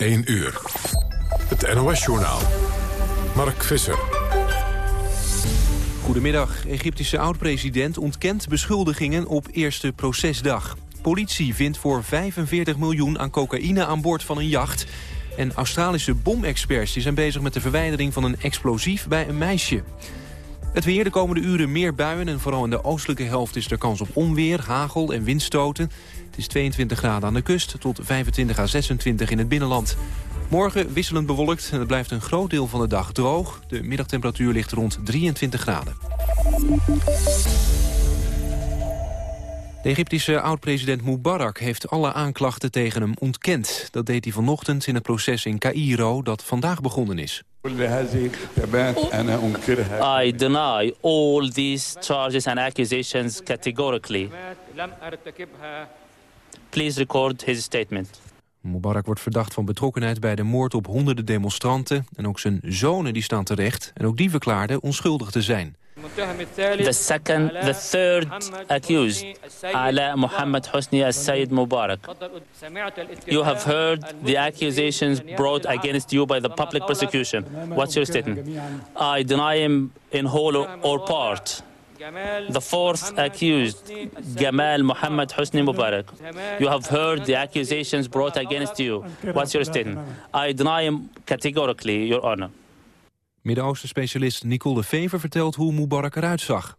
1 uur. Het NOS-journaal. Mark Visser. Goedemiddag. Egyptische oud-president ontkent beschuldigingen op eerste procesdag. Politie vindt voor 45 miljoen aan cocaïne aan boord van een jacht. En Australische bomexperts zijn bezig met de verwijdering van een explosief bij een meisje. Het weer de komende uren meer buien en vooral in de oostelijke helft is er kans op onweer, hagel en windstoten. Het is 22 graden aan de kust tot 25 à 26 in het binnenland. Morgen wisselend bewolkt en het blijft een groot deel van de dag droog. De middagtemperatuur ligt rond 23 graden. De Egyptische oud-president Mubarak heeft alle aanklachten tegen hem ontkend. Dat deed hij vanochtend in het proces in Cairo dat vandaag begonnen is. I deny all these charges and accusations categorically. Please record his statement. Mubarak wordt verdacht van betrokkenheid bij de moord op honderden demonstranten. En ook zijn zonen die staan terecht. En ook die verklaarden onschuldig te zijn. The second, the third accused, Ala Muhammad Hosni as-Sayyid Mubarak. You have heard the accusations brought against you by the public prosecution. What's your statement? I deny him in whole or part. The fourth accused, Gamal Muhammad Hosni Mubarak. You have heard the accusations brought against you. What's your statement? I deny him categorically, Your Honor. Midden-Oosten-specialist Nicole de Vever vertelt hoe Mubarak eruit zag.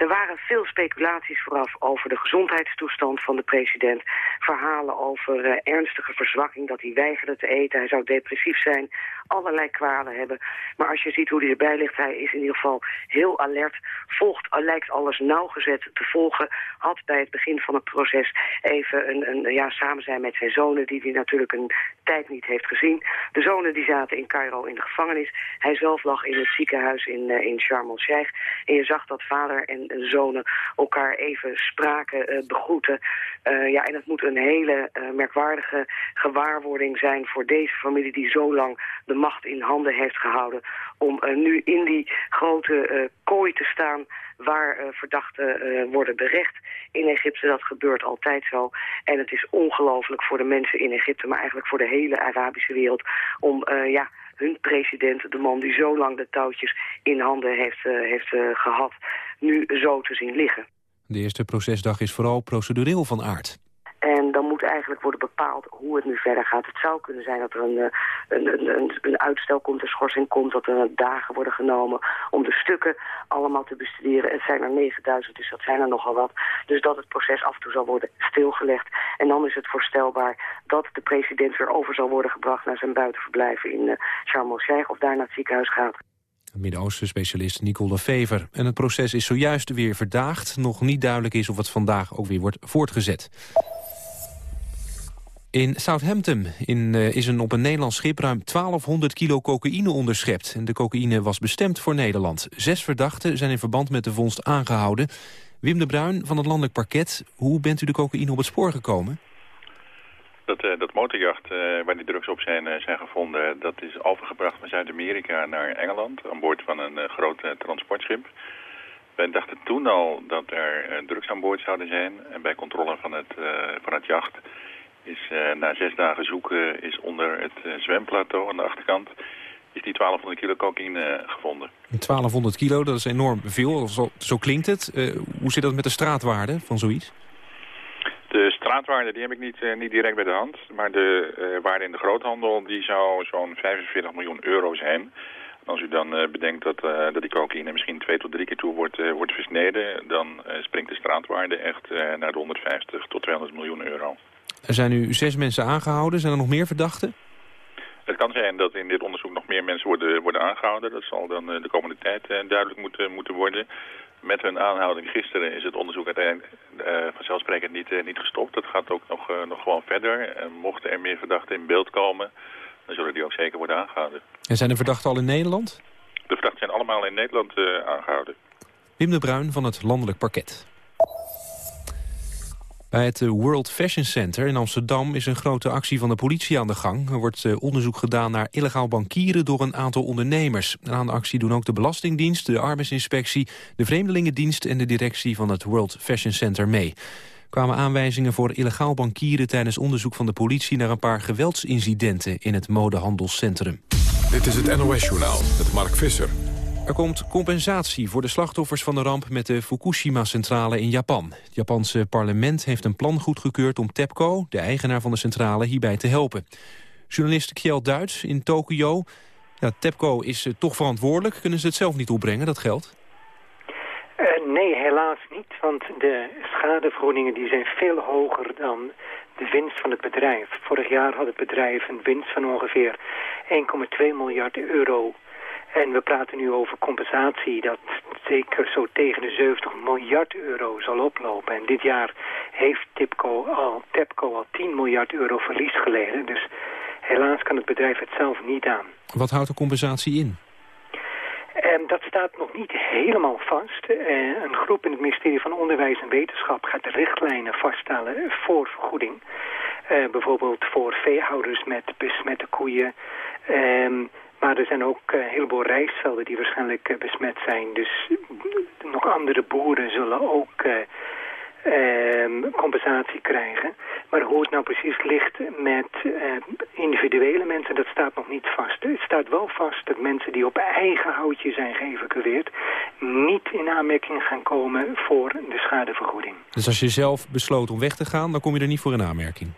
Er waren veel speculaties vooraf over de gezondheidstoestand van de president. Verhalen over uh, ernstige verzwakking, dat hij weigerde te eten. Hij zou depressief zijn, allerlei kwalen hebben. Maar als je ziet hoe hij erbij ligt, hij is in ieder geval heel alert. Volgt, lijkt alles nauwgezet te volgen. Had bij het begin van het proces even een, een ja, samen zijn met zijn zonen... die hij natuurlijk een tijd niet heeft gezien. De zonen die zaten in Cairo in de gevangenis. Hij zelf lag in het ziekenhuis in, uh, in Sharm el-Sheikh. En je zag dat vader en zonen elkaar even spraken, uh, begroeten. Uh, ja, en het moet een hele uh, merkwaardige gewaarwording zijn voor deze familie die zo lang de macht in handen heeft gehouden. Om nu in die grote kooi te staan waar verdachten worden berecht in Egypte. Dat gebeurt altijd zo. En het is ongelooflijk voor de mensen in Egypte, maar eigenlijk voor de hele Arabische wereld om ja, hun president, de man die zo lang de touwtjes in handen heeft, uh, heeft uh, gehad, nu zo te zien liggen. De eerste procesdag is vooral procedureel van aard. En dan moet eigenlijk worden bepaald hoe het nu verder gaat. Het zou kunnen zijn dat er een, een, een, een uitstel komt, een schorsing komt... dat er dagen worden genomen om de stukken allemaal te bestuderen. Het zijn er 9000, dus dat zijn er nogal wat. Dus dat het proces af en toe zal worden stilgelegd. En dan is het voorstelbaar dat de president weer over zal worden gebracht... naar zijn buitenverblijven in Sharm el-Sheikh of daar naar het ziekenhuis gaat. Midden-Oosten-specialist Nicole Fever. En het proces is zojuist weer verdaagd. Nog niet duidelijk is of het vandaag ook weer wordt voortgezet. In Southampton in, uh, is een op een Nederlands schip ruim 1200 kilo cocaïne onderschept. En de cocaïne was bestemd voor Nederland. Zes verdachten zijn in verband met de vondst aangehouden. Wim de Bruin van het Landelijk Parket, hoe bent u de cocaïne op het spoor gekomen? Dat, uh, dat motorjacht uh, waar die drugs op zijn, zijn gevonden, dat is overgebracht van Zuid-Amerika naar Engeland aan boord van een groot transportschip. Wij dachten toen al dat er drugs aan boord zouden zijn en bij controle van het, van het jacht is uh, na zes dagen zoeken is onder het uh, zwemplateau aan de achterkant is die 1200 kilo cocaïne gevonden. 1200 kilo, dat is enorm veel, zo, zo klinkt het. hoe zit dat met de straatwaarde van zoiets? De straatwaarde die heb ik niet, niet direct bij de hand. Maar de waarde in de groothandel die zou zo'n 45 miljoen euro zijn. Als u dan bedenkt dat, dat die cocaïne misschien twee tot drie keer toe wordt, wordt versneden... dan springt de straatwaarde echt naar de 150 tot 200 miljoen euro. Er zijn nu zes mensen aangehouden. Zijn er nog meer verdachten? Het kan zijn dat in dit onderzoek nog meer mensen worden, worden aangehouden. Dat zal dan de komende tijd duidelijk moeten, moeten worden. Met hun aanhouding gisteren is het onderzoek uiteindelijk uh, vanzelfsprekend niet, uh, niet gestopt. Dat gaat ook nog, uh, nog gewoon verder. En mochten er meer verdachten in beeld komen, dan zullen die ook zeker worden aangehouden. En zijn de verdachten al in Nederland? De verdachten zijn allemaal in Nederland aangehouden. Wim de Bruin van het Landelijk Parket. Bij het World Fashion Center in Amsterdam is een grote actie van de politie aan de gang. Er wordt eh, onderzoek gedaan naar illegaal bankieren door een aantal ondernemers. Aan de actie doen ook de Belastingdienst, de Arbeidsinspectie, de Vreemdelingendienst en de directie van het World Fashion Center mee. kwamen aanwijzingen voor illegaal bankieren tijdens onderzoek van de politie naar een paar geweldsincidenten in het modehandelscentrum. Dit is het NOS-journaal met Mark Visser. Er komt compensatie voor de slachtoffers van de ramp met de Fukushima-centrale in Japan. Het Japanse parlement heeft een plan goedgekeurd om TEPCO, de eigenaar van de centrale, hierbij te helpen. Journalist Kjell Duits in Tokio. Ja, TEPCO is uh, toch verantwoordelijk. Kunnen ze het zelf niet opbrengen, dat geld? Uh, nee, helaas niet. Want de schadevergoedingen die zijn veel hoger dan de winst van het bedrijf. Vorig jaar had het bedrijf een winst van ongeveer 1,2 miljard euro. En we praten nu over compensatie dat zeker zo tegen de 70 miljard euro zal oplopen. En dit jaar heeft TIPCO al, TEPCO al 10 miljard euro verlies geleden. Dus helaas kan het bedrijf het zelf niet aan. Wat houdt de compensatie in? Um, dat staat nog niet helemaal vast. Uh, een groep in het ministerie van Onderwijs en Wetenschap gaat de richtlijnen vaststellen voor vergoeding. Uh, bijvoorbeeld voor veehouders met besmette koeien. Um, maar er zijn ook een heleboel rijstvelden die waarschijnlijk besmet zijn. Dus nog andere boeren zullen ook uh, compensatie krijgen. Maar hoe het nou precies ligt met uh, individuele mensen, dat staat nog niet vast. Het staat wel vast dat mensen die op eigen houtje zijn geëvacueerd... niet in aanmerking gaan komen voor de schadevergoeding. Dus als je zelf besloot om weg te gaan, dan kom je er niet voor in aanmerking?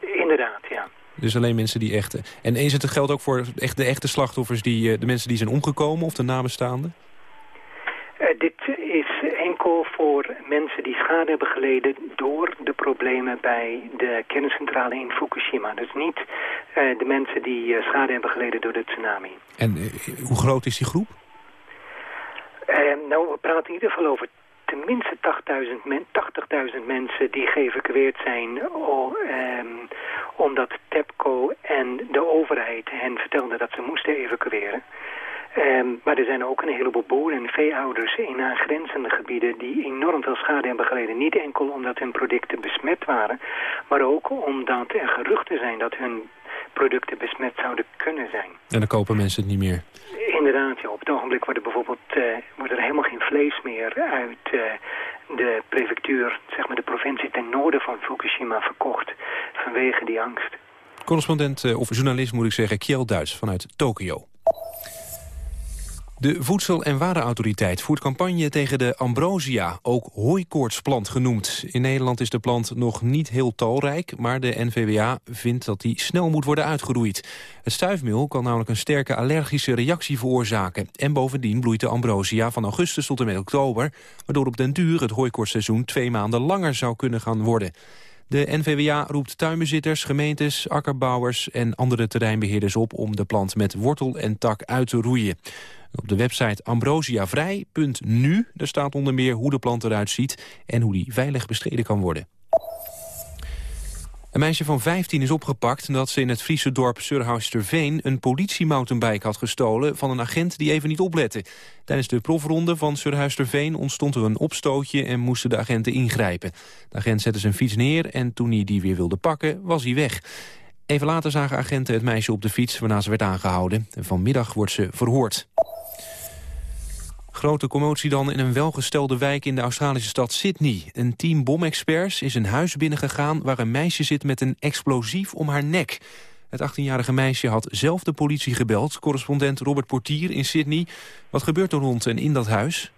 Dus alleen mensen die echt... En is het geld ook voor echt de echte slachtoffers, die, de mensen die zijn omgekomen of de nabestaanden? Uh, dit is enkel voor mensen die schade hebben geleden door de problemen bij de kerncentrale in Fukushima. Dus niet uh, de mensen die schade hebben geleden door de tsunami. En hoe groot is die groep? nou, we praten in ieder geval over tenminste 80.000 men, 80 mensen die geëvacueerd zijn... Um, omdat TEPCO en de overheid hen vertelden dat ze moesten evacueren. Um, maar er zijn ook een heleboel boeren en veehouders in aangrenzende gebieden die enorm veel schade hebben geleden. Niet enkel omdat hun producten besmet waren, maar ook omdat er geruchten zijn dat hun producten besmet zouden kunnen zijn. En dan kopen mensen het niet meer? Inderdaad, ja. Op het ogenblik wordt er bijvoorbeeld uh, wordt er helemaal geen vlees meer uit uh, de prefectuur, zeg maar de provincie ten noorden van Fukushima verkocht vanwege die angst. Correspondent, uh, of journalist moet ik zeggen, Kjell Duits vanuit Tokio. De Voedsel- en Warenautoriteit voert campagne tegen de ambrosia, ook hooikoortsplant genoemd. In Nederland is de plant nog niet heel talrijk, maar de NVWA vindt dat die snel moet worden uitgeroeid. Het stuifmeel kan namelijk een sterke allergische reactie veroorzaken. En bovendien bloeit de ambrosia van augustus tot en met oktober, waardoor op den duur het hooikoortseizoen twee maanden langer zou kunnen gaan worden. De NVWA roept tuinbezitters, gemeentes, akkerbouwers en andere terreinbeheerders op om de plant met wortel en tak uit te roeien. Op de website ambrosiavrij.nu staat onder meer hoe de plant eruit ziet en hoe die veilig bestreden kan worden. Een meisje van 15 is opgepakt nadat ze in het Friese dorp Surhuisterveen een politiemountainbike had gestolen van een agent die even niet oplette. Tijdens de profronde van Surhuisterveen ontstond er een opstootje en moesten de agenten ingrijpen. De agent zette zijn fiets neer en toen hij die weer wilde pakken was hij weg. Even later zagen agenten het meisje op de fiets waarna ze werd aangehouden. En vanmiddag wordt ze verhoord. Grote commotie dan in een welgestelde wijk in de Australische stad Sydney. Een team bomexperts is een huis binnengegaan waar een meisje zit met een explosief om haar nek. Het 18-jarige meisje had zelf de politie gebeld. Correspondent Robert Portier in Sydney. Wat gebeurt er rond en in dat huis?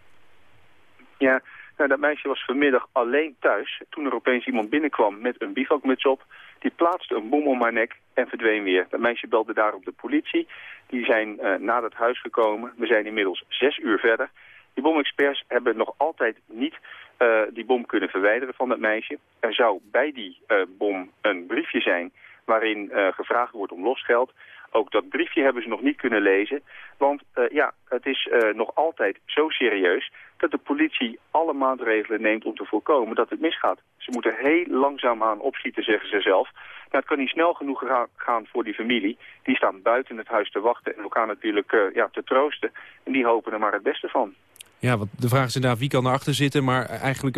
Ja, nou, dat meisje was vanmiddag alleen thuis toen er opeens iemand binnenkwam met een bivakmuts op. Die plaatste een bom om haar nek en verdween weer. Dat meisje belde daarop de politie. Die zijn uh, naar het huis gekomen. We zijn inmiddels zes uur verder. Die bomexperts hebben nog altijd niet uh, die bom kunnen verwijderen van dat meisje. Er zou bij die uh, bom een briefje zijn waarin gevraagd wordt om losgeld. Ook dat briefje hebben ze nog niet kunnen lezen. Want uh, ja, het is uh, nog altijd zo serieus dat de politie alle maatregelen neemt om te voorkomen dat het misgaat. Ze moeten heel langzaam aan opschieten, zeggen ze zelf. Nou, het kan niet snel genoeg gaan voor die familie. Die staan buiten het huis te wachten en elkaar natuurlijk uh, ja, te troosten. En die hopen er maar het beste van. Ja, want de vraag is inderdaad wie kan erachter zitten, maar eigenlijk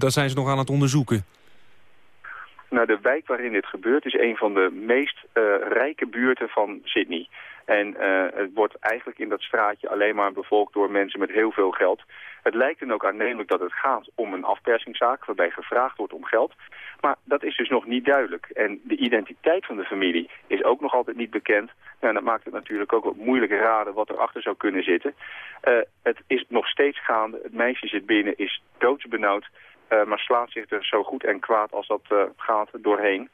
daar zijn ze nog aan het onderzoeken. Nou, de wijk waarin dit gebeurt is een van de meest rijke buurten van Sydney. En uh, het wordt eigenlijk in dat straatje alleen maar bevolkt door mensen met heel veel geld. Het lijkt dan ook aannemelijk dat het gaat om een afpersingszaak waarbij gevraagd wordt om geld. Maar dat is dus nog niet duidelijk. En de identiteit van de familie is ook nog altijd niet bekend. Nou, dat maakt het natuurlijk ook wat moeilijk raden wat erachter zou kunnen zitten. Uh, het is nog steeds gaande. Het meisje zit binnen, is doodsbenauwd. Uh, maar slaat zich er zo goed en kwaad als dat gaat doorheen.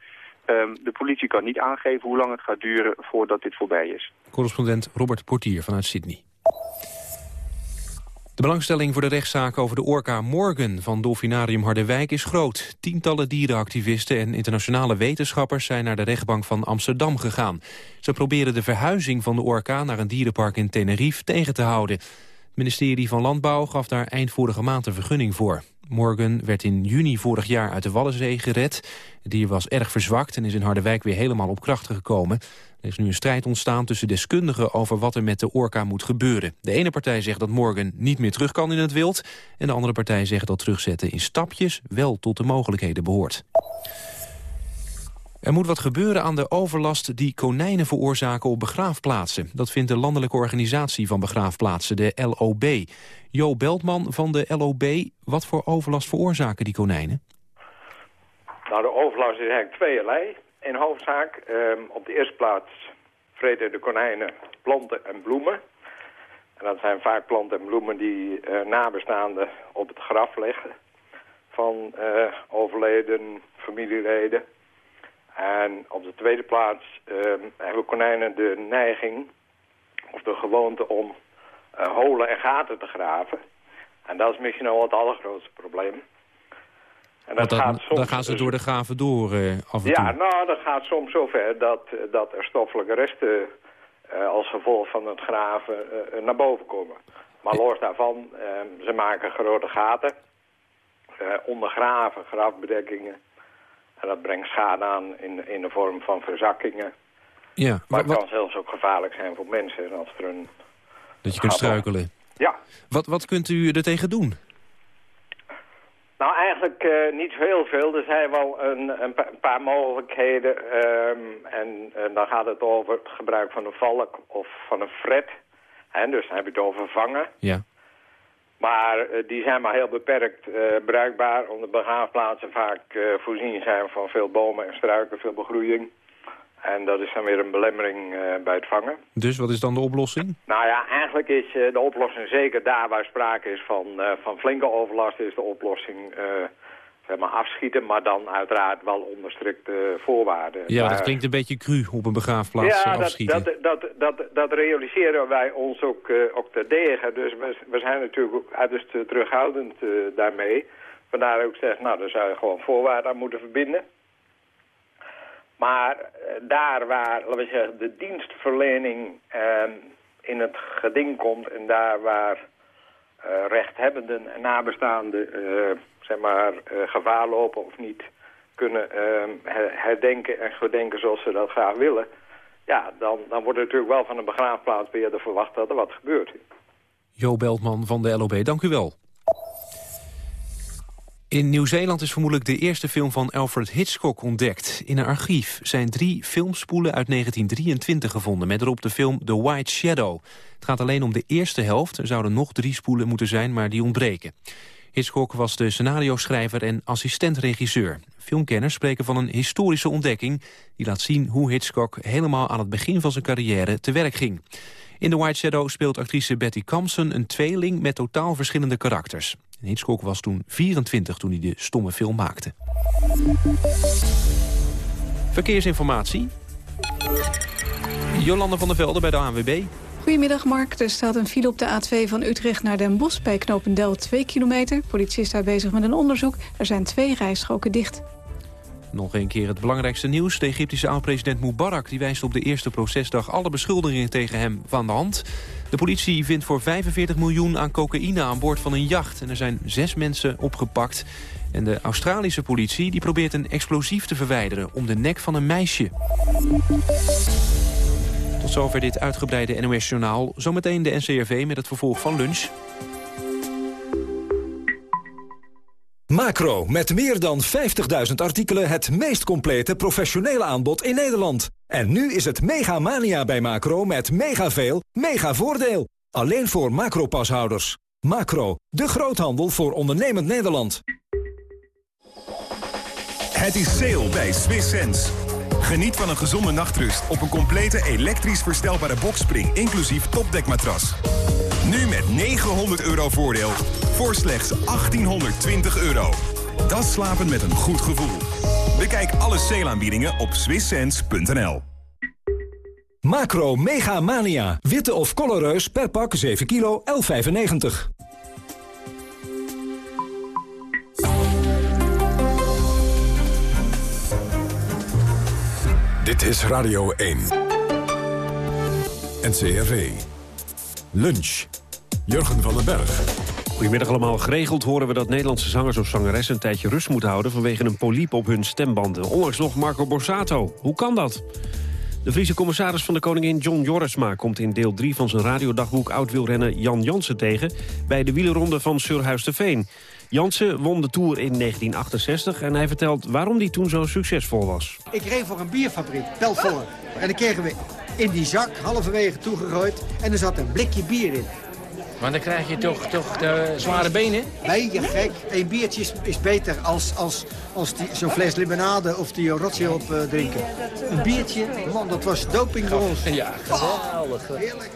Um, de politie kan niet aangeven hoe lang het gaat duren voordat dit voorbij is. Correspondent Robert Portier vanuit Sydney. De belangstelling voor de rechtszaak over de orka Morgan van Dolfinarium Harderwijk is groot. Tientallen dierenactivisten en internationale wetenschappers zijn naar de rechtbank van Amsterdam gegaan. Ze proberen de verhuizing van de orka naar een dierenpark in Tenerife tegen te houden. Het ministerie van Landbouw gaf daar eind vorige maand een vergunning voor. Morgan werd in juni vorig jaar uit de Waddenzee gered. Het dier was erg verzwakt en is in Harderwijk weer helemaal op krachten gekomen. Er is nu een strijd ontstaan tussen deskundigen over wat er met de orka moet gebeuren. De ene partij zegt dat Morgan niet meer terug kan in het wild... en de andere partij zegt dat terugzetten in stapjes wel tot de mogelijkheden behoort. Er moet wat gebeuren aan de overlast die konijnen veroorzaken op begraafplaatsen. Dat vindt de Landelijke Organisatie van Begraafplaatsen, de LOB. Jo Beltman van de LOB, wat voor overlast veroorzaken die konijnen? Nou, de overlast is eigenlijk tweeërlei. In hoofdzaak, um, op de eerste plaats vreten de konijnen planten en bloemen. En dat zijn vaak planten en bloemen die uh, nabestaanden op het graf leggen van uh, overleden familieleden. En op de tweede plaats uh, hebben konijnen de neiging of de gewoonte om uh, holen en gaten te graven. En dat is misschien al het allergrootste probleem. En dat, dat gaat soms, dan gaan ze door de graven door uh, af en ja, toe. Ja, nou, dat gaat soms zover dat, dat er stoffelijke resten als gevolg van het graven naar boven komen. Maar los daarvan, ze maken grote gaten, ondergraven grafbedekkingen. En dat brengt schade aan in, in de vorm van verzakkingen. Ja, maar het kan zelfs ook gevaarlijk zijn voor mensen als er een... Dat je kunt struikelen. Ja. Wat, wat kunt u er tegen doen? Nou, eigenlijk uh, niet heel veel. Er zijn wel een, een, pa een paar mogelijkheden. Um, en, en, dan gaat het over het gebruik van een valk of van een fret. En dus dan heb je het over vangen. Ja. Maar uh, die zijn maar heel beperkt uh, bruikbaar, omdat begraafplaatsen vaak voorzien zijn van veel bomen en struiken, veel begroeiing. En dat is dan weer een belemmering uh, bij het vangen. Dus wat is dan de oplossing? Nou ja, eigenlijk is uh, de oplossing zeker daar waar sprake is van, uh, van flinke overlast... is de oplossing zeg maar afschieten, maar dan uiteraard wel onder strikte voorwaarden. Ja, maar, dat klinkt een beetje cru op een begraafplaats ja, afschieten. Dat, dat, dat, dat, dat realiseren wij ons ook, ook terdege. Dus we, we zijn natuurlijk ook uiterst terughoudend daarmee. Vandaar ook zeg, nou, daar zou je gewoon voorwaarden aan moeten verbinden. Maar uh, daar waar laten we zeggen, de dienstverlening uh, in het geding komt... en daar waar rechthebbenden en nabestaanden zeg maar, gevaar lopen of niet kunnen ehm, herdenken en gedenken zoals ze dat graag willen... ja, dan, dan wordt er natuurlijk wel van een begraafplaatsbeheerder verwacht dat er wat gebeurt. Jo Beltman van de LOB, dank u wel. In Nieuw-Zeeland is vermoedelijk de eerste film van Alfred Hitchcock ontdekt. In een archief zijn drie filmspoelen uit 1923 gevonden... met erop de film The White Shadow. Het gaat alleen om de eerste helft. Er zouden nog drie spoelen moeten zijn, maar die ontbreken. Hitchcock was de scenario-schrijver en assistent-regisseur. Filmkenners spreken van een historische ontdekking... die laat zien hoe Hitchcock helemaal aan het begin van zijn carrière te werk ging. In The White Shadow speelt actrice Betty Campson een tweeling met totaal verschillende karakters. Hitchcock was toen 24 toen hij de stomme film maakte. Verkeersinformatie. Jolande van der Velde bij de ANWB. Goedemiddag Mark. Er staat een file op de A2 van Utrecht naar Den Bosch... bij Knopendel 2 kilometer. Politie is daar bezig met een onderzoek. Er zijn twee rijstroken dicht. Nog een keer het belangrijkste nieuws. De Egyptische oud-president Mubarak die wijst op de eerste procesdag... alle beschuldigingen tegen hem van de hand. De politie vindt voor 45 miljoen aan cocaïne aan boord van een jacht. En er zijn zes mensen opgepakt. En de Australische politie die probeert een explosief te verwijderen... om de nek van een meisje. Tot zover dit uitgebreide NOS-journaal. Zometeen de NCRV met het vervolg van lunch. Macro, met meer dan 50.000 artikelen het meest complete professionele aanbod in Nederland. En nu is het mega mania bij Macro met mega veel, mega voordeel. Alleen voor Macro-pashouders. Macro, de groothandel voor ondernemend Nederland. Het is sale bij Swiss Sense. Geniet van een gezonde nachtrust op een complete elektrisch verstelbare bokspring, inclusief topdekmatras. Nu met 900 euro voordeel voor slechts 1820 euro. Dat slapen met een goed gevoel. Bekijk alle sale-aanbiedingen op swisssense.nl. Macro Mega Mania. Witte of colorreus per pak 7 kilo 11,95. Dit is Radio 1. NCRV. Lunch. Jurgen van den Berg. Goedemiddag allemaal. Geregeld horen we dat Nederlandse zangers of zangeressen... een tijdje rust moeten houden vanwege een poliep op hun stembanden. Onlangs nog Marco Borsato. Hoe kan dat? De Friese commissaris van de koningin John Jorisma... komt in deel 3 van zijn radiodagboek oud-wielrenner Jan Jansen tegen... bij de wielerronde van Surhuis de Veen. Jansen won de Tour in 1968 en hij vertelt waarom die toen zo succesvol was. Ik reed voor een bierfabriek, Belfort. En dan kregen we in die zak halverwege toegegooid en er zat een blikje bier in. Maar dan krijg je toch, toch de zware benen? Nee, je gek. Een biertje is, is beter als, als, als die, zo'n fles limonade of die rotje op uh, drinken. Een biertje, man, dat was doping voor ons. Ja, geweldig. Oh, heerlijk.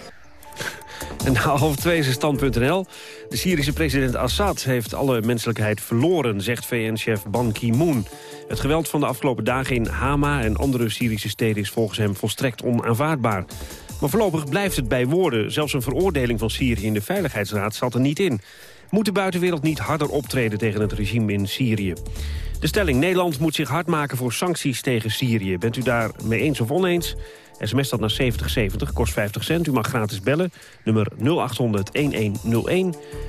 En na half twee is stand.nl. De Syrische president Assad heeft alle menselijkheid verloren, zegt VN-chef Ban Ki-moon. Het geweld van de afgelopen dagen in Hama en andere Syrische steden is volgens hem volstrekt onaanvaardbaar. Maar voorlopig blijft het bij woorden. Zelfs een veroordeling van Syrië in de Veiligheidsraad zat er niet in. Moet de buitenwereld niet harder optreden tegen het regime in Syrië? De stelling Nederland moet zich hard maken voor sancties tegen Syrië. Bent u daar mee eens of oneens? SMS dat naar 7070, kost 50 cent. U mag gratis bellen, nummer 0800-1101.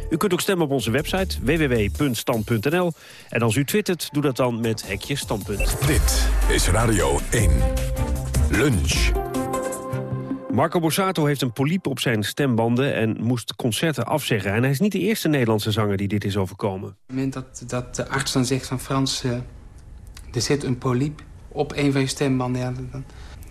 U kunt ook stemmen op onze website www.stand.nl. En als u twittert, doe dat dan met hekje standpunt. Dit is Radio 1. Lunch. Marco Borsato heeft een poliep op zijn stembanden en moest concerten afzeggen. En hij is niet de eerste Nederlandse zanger die dit is overkomen. Op het moment dat, dat de arts dan zegt van Frans... Uh, er zit een poliep op een van je stembanden... Ja, dan,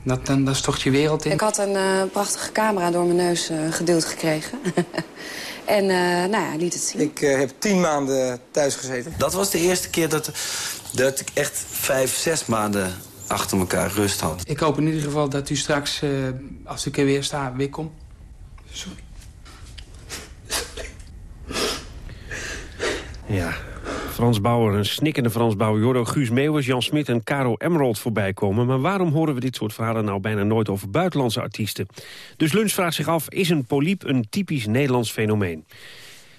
dat, dan, dan stort je wereld in. Ik had een uh, prachtige camera door mijn neus uh, geduwd gekregen. en uh, nou ja, liet het zien. Ik heb tien maanden thuis gezeten. Dat was de eerste keer dat, dat ik echt vijf, zes maanden achter elkaar rust had. Ik hoop in ieder geval dat u straks, als ik er weer sta, weer komt. Sorry. Ja, Frans Bauer, een snikkende Frans Bauer. Jordo Guus Meeuwers, Jan Smit en Caro Emerald voorbij komen. Maar waarom horen we dit soort verhalen nou bijna nooit over buitenlandse artiesten? Dus Lunch vraagt zich af, is een poliep een typisch Nederlands fenomeen?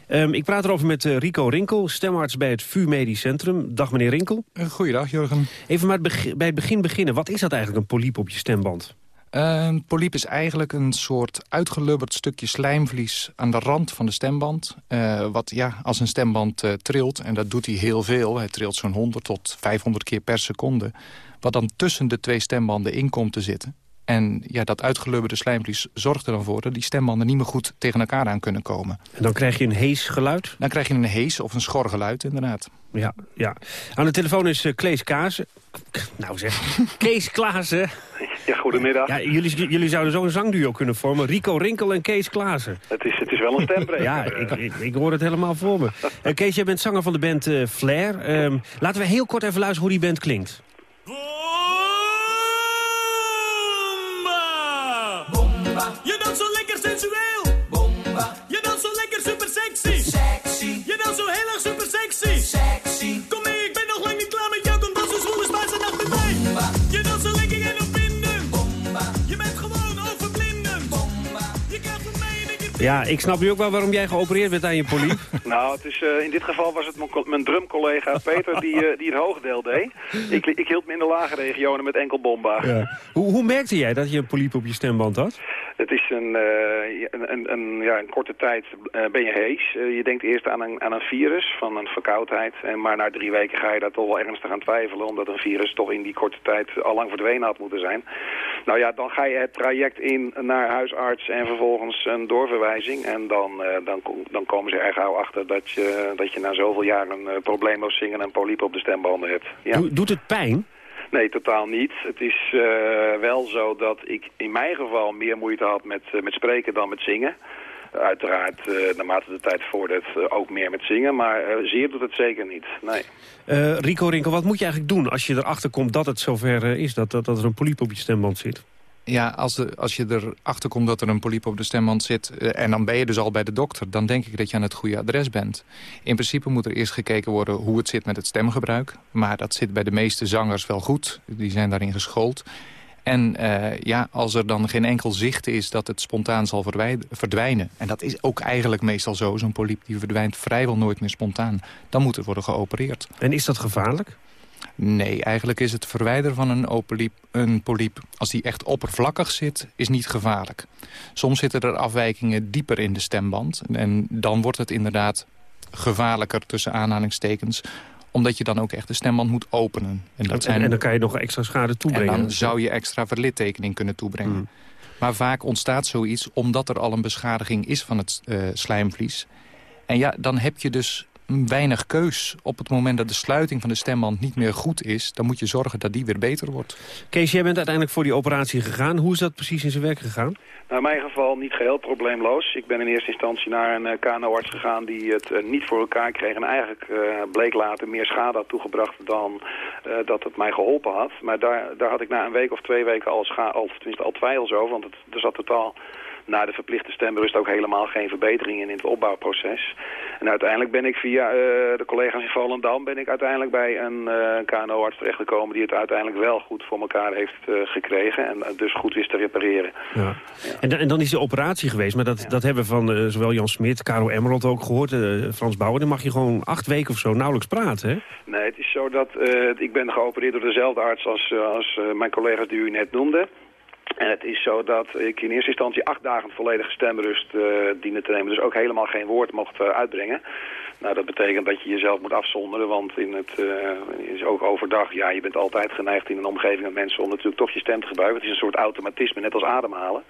Um, ik praat erover met uh, Rico Rinkel, stemarts bij het VU Medisch Centrum. Dag meneer Rinkel. Goeiedag Jurgen. Even maar bij het begin beginnen. Wat is dat eigenlijk, een poliep op je stemband? Een polyp is eigenlijk een soort uitgelubberd stukje slijmvlies aan de rand van de stemband. Uh, wat ja, als een stemband uh, trilt, en dat doet hij heel veel. Hij trilt zo'n 100 tot 500 keer per seconde. Wat dan tussen de twee stembanden in komt te zitten. En ja, dat uitgelubberde slijmvlies zorgt er dan voor... dat die stembanden niet meer goed tegen elkaar aan kunnen komen. En dan krijg je een hees geluid? Dan krijg je een hees of een schor geluid, inderdaad. Ja, ja. Aan de telefoon is uh, Klees Kaas. Nou zeg, Kees Klaassen. Ja, goedemiddag. Ja, jullie, jullie zouden zo een zangduo kunnen vormen. Rico Rinkel en Kees Klaassen. Het is, het is wel een stembreker. ja, ik, ik, ik, hoor het helemaal voor me. Uh, Kees, jij bent zanger van de band uh, Flair. Um, laten we heel kort even luisteren hoe die band klinkt. Je danst zo lekker sensueel. Ja, ik snap nu ook wel waarom jij geopereerd bent aan je poliep. nou, het is, uh, in dit geval was het mijn drumcollega Peter die, uh, die het hoogdeel deed. Ik, ik hield me in de lage regionen met enkel bomba. Ja. Hoe, hoe merkte jij dat je een poliep op je stemband had? Het is een, eh, een, een, een, ja, een korte tijd eh, ben je hees. Eh, je denkt eerst aan een, aan een virus van een verkoudheid. En, maar na drie weken ga je daar toch wel ernstig aan twijfelen. Omdat een virus toch in die korte tijd al lang verdwenen had moeten zijn. Nou ja, dan ga je het traject in naar huisarts en vervolgens een doorverwijzing. En dan, dan, dan komen ze er gauw achter dat je, dat je na zoveel jaar een probleemloos zingen en polyp op de stembanden hebt. Ja. Doet het pijn? Nee, totaal niet. Het is uh, wel zo dat ik in mijn geval meer moeite had met, met spreken dan met zingen. Uiteraard, naarmate de tijd vordert, ook meer met zingen. Maar zeer doet het zeker niet, nee. Rico Rinkel, wat moet je eigenlijk doen als je erachter komt dat het zover is... Dat, dat, dat er een poliep op je stemband zit? Ja, als, als je erachter komt dat er een polyp op de stemband zit... Eh, en dan ben je dus al bij de dokter... dan denk ik dat je aan het goede adres bent. In principe moet er eerst gekeken worden hoe het zit met het stemgebruik. Maar dat zit bij de meeste zangers wel goed. Die zijn daarin geschoold. En uh, ja, als er dan geen enkel zicht is dat het spontaan zal verdwijnen... en dat is ook eigenlijk meestal zo, zo'n polyp die verdwijnt vrijwel nooit meer spontaan... dan moet het worden geopereerd. En is dat gevaarlijk? Nee, eigenlijk is het verwijderen van een, polyp, een polyp... als die echt oppervlakkig zit, is niet gevaarlijk. Soms zitten er afwijkingen dieper in de stemband. En dan wordt het inderdaad gevaarlijker tussen aanhalingstekens omdat je dan ook echt de stemband moet openen. En, dat zijn... en dan kan je nog extra schade toebrengen. En dan zou je extra verlittekening kunnen toebrengen. Hmm. Maar vaak ontstaat zoiets omdat er al een beschadiging is van het uh, slijmvlies. En ja, dan heb je dus weinig keus. Op het moment dat de sluiting van de stemband niet meer goed is... dan moet je zorgen dat die weer beter wordt. Kees, jij bent uiteindelijk voor die operatie gegaan. Hoe is dat precies in zijn werk gegaan? Nou, in mijn geval niet geheel probleemloos. Ik ben in eerste instantie naar een uh, KNO-arts gegaan die het uh, niet voor elkaar kreeg. En eigenlijk uh, bleek later meer schade had toegebracht dan dat het mij geholpen had. Maar daar, daar had ik na een week of twee weken al, al, tenminste al twijfels over. Want het, er zat totaal na de verplichte stemberust ook helemaal geen verbeteringen in het opbouwproces. En uiteindelijk ben ik via uh, de collega's in Volendam ben ik uiteindelijk bij een uh, KNO-arts terechtgekomen die het uiteindelijk wel goed voor elkaar heeft uh, gekregen en dus goed wist te repareren. Ja. ja. En, en, dan is de operatie geweest, maar dat, ja. dat hebben we van zowel Jan Smit, Caro Emerald ook gehoord, Frans Bouwer, dan mag je gewoon acht weken of zo nauwelijks praten, hè? Nee, het is zo dat ik ben geopereerd door dezelfde arts als, als mijn collega's die u net noemde. En het is zo dat ik in eerste instantie acht dagen volledige stemrust uh, diende te nemen. Dus ook helemaal geen woord mocht uh, uitbrengen. Nou, dat betekent dat je jezelf moet afzonderen, want in het uh, is ook overdag, ja, je bent altijd geneigd in een omgeving met mensen om natuurlijk toch je stem te gebruiken. Het is een soort automatisme, net als ademhalen.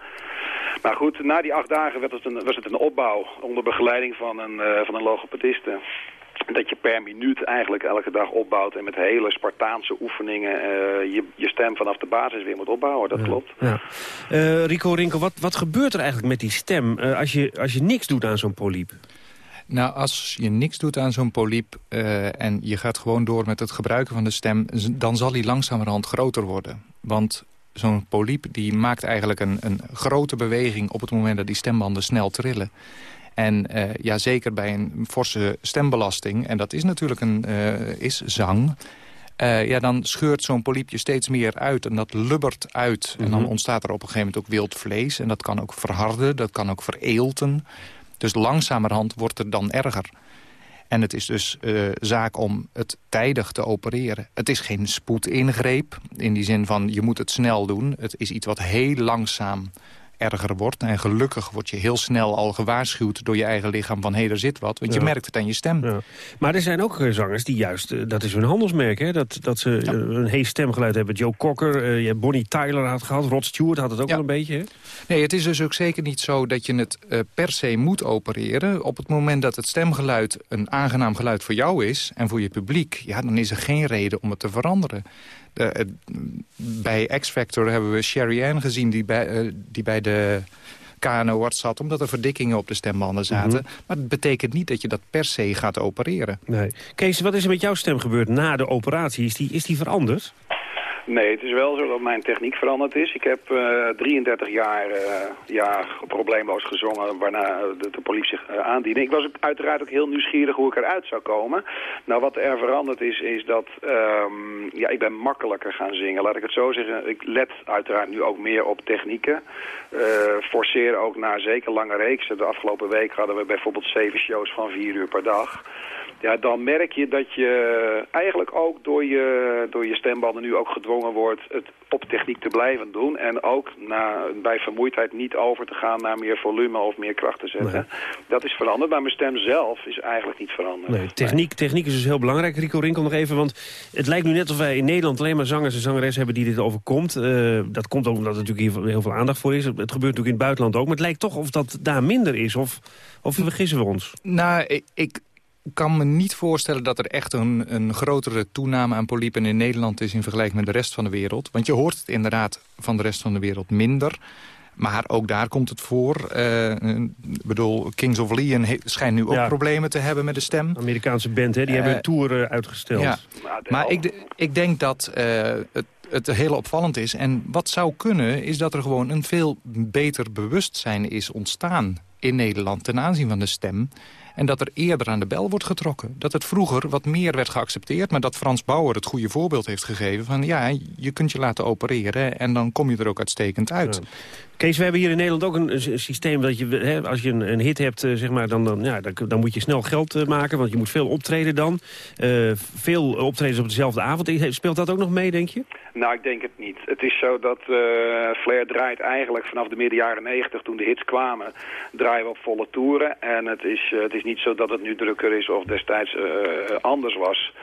Maar goed, na die acht dagen werd het een, was het een opbouw onder begeleiding van een, van een logopediste dat je per minuut eigenlijk elke dag opbouwt... en met hele Spartaanse oefeningen uh, je, je stem vanaf de basis weer moet opbouwen. Dat ja, klopt. Ja. Uh, Rico Rinkel, wat, wat gebeurt er eigenlijk met die stem uh, als, je, als je niks doet aan zo'n polyp? Nou, als je niks doet aan zo'n polyp en je gaat gewoon door met het gebruiken van de stem... dan zal die langzamerhand groter worden. Want zo'n polyp die maakt eigenlijk een, een grote beweging op het moment dat die stembanden snel trillen. En uh, ja, zeker bij een forse stembelasting, en dat is natuurlijk een uh, is zang... Uh, ja, dan scheurt zo'n polypje steeds meer uit en dat lubbert uit. Mm -hmm. En dan mhm. ontstaat er op een gegeven moment ook wild vlees. En dat kan ook verharden, dat kan ook vereelten. Dus langzamerhand wordt het dan erger. En het is dus uh, zaak om het tijdig te opereren. Het is geen spoedingreep, in die zin van je moet het snel doen. Het is iets wat heel langzaam erger wordt. En gelukkig word je heel snel al gewaarschuwd door je eigen lichaam van hé, hey, er zit wat. Want je merkt het aan je stem. Ja. Maar er zijn ook eh, zangers die juist, uh, dat is hun handelsmerk, hè? Dat, dat ze ja. uh, een hees stemgeluid hebben. Joe Cocker, je Bonnie Tyler had gehad, Rod Stewart had het ook wel een beetje, hè? Nee, het is dus ook zeker niet zo dat je het per se moet opereren. Op het moment dat het stemgeluid een aangenaam geluid voor jou is... en voor je publiek, ja, dan is er geen reden om het te veranderen. Uh, bij X-Factor hebben we Sherry Ann gezien die bij, uh, die bij de KNO zat... omdat er verdikkingen op de stembanden zaten. Mm -hmm. Maar het betekent niet dat je dat per se gaat opereren. Nee. Kees, wat is er met jouw stem gebeurd na de operatie? Is die, is die veranderd? Nee, het is wel zo dat mijn techniek veranderd is. Ik heb uh, 33 jaar uh, probleemloos gezongen waarna de, de politie zich uh, aandiende. Ik was uiteraard ook heel nieuwsgierig hoe ik eruit zou komen. Nou, wat er veranderd is, is dat um, ja, ik ben makkelijker gaan zingen. Laat ik het zo zeggen. Ik let uiteraard nu ook meer op technieken. Forceer ook naar zeker lange reeksen. De afgelopen week hadden we bijvoorbeeld zeven shows van vier uur per dag. Ja, dan merk je dat je eigenlijk ook door je, door je stembanden nu ook gedwongen wordt het op techniek te blijven doen. En ook na, bij vermoeidheid niet over te gaan naar meer volume of meer kracht te zetten. Dat is veranderd, maar mijn stem zelf is eigenlijk niet veranderd. Nee, techniek, techniek is dus heel belangrijk. Rico Rinkel nog even, want het lijkt nu net alsof wij in Nederland alleen maar zangers en zangeressen hebben die dit overkomt. Uh, dat komt ook omdat er natuurlijk hier heel veel aandacht voor is. Het gebeurt natuurlijk in het buitenland ook. Maar het lijkt toch of dat daar minder is. Of, of vergissen we ons? Nou, ik, ik kan me niet voorstellen dat er echt een, een grotere toename aan polypen in Nederland is... in vergelijking met de rest van de wereld. Want je hoort het inderdaad van de rest van de wereld minder. Maar ook daar komt het voor. Uh, bedoel, Kings of Leon schijnt nu ook problemen te hebben met de stem. Amerikaanse band, hè? die hebben een tour uitgesteld. Ja. Maar ik, ik denk dat uh, het het heel opvallend is. En wat zou kunnen, is dat er gewoon een veel beter bewustzijn is ontstaan in Nederland ten aanzien van de stem. En dat er eerder aan de bel wordt getrokken. Dat het vroeger wat meer werd geaccepteerd. Maar dat Frans Bauer het goede voorbeeld heeft gegeven. Van ja, je kunt je laten opereren. En dan kom je er ook uitstekend uit. Kees, we hebben hier in Nederland ook een, systeem dat je, hè, als je een, een, hit hebt, eh, zeg maar, dan, dan, ja, dan, dan, moet je snel geld uh, maken, want je moet veel optreden dan. Uh, veel optredens op dezelfde avond. Speelt dat ook nog mee, denk je? Nou, ik denk het niet. Het is zo dat Flair draait eigenlijk vanaf de midden jaren negentig, toen de hits kwamen, draaien we op volle toeren. En het is, het is niet zo dat het nu drukker is of destijds anders was.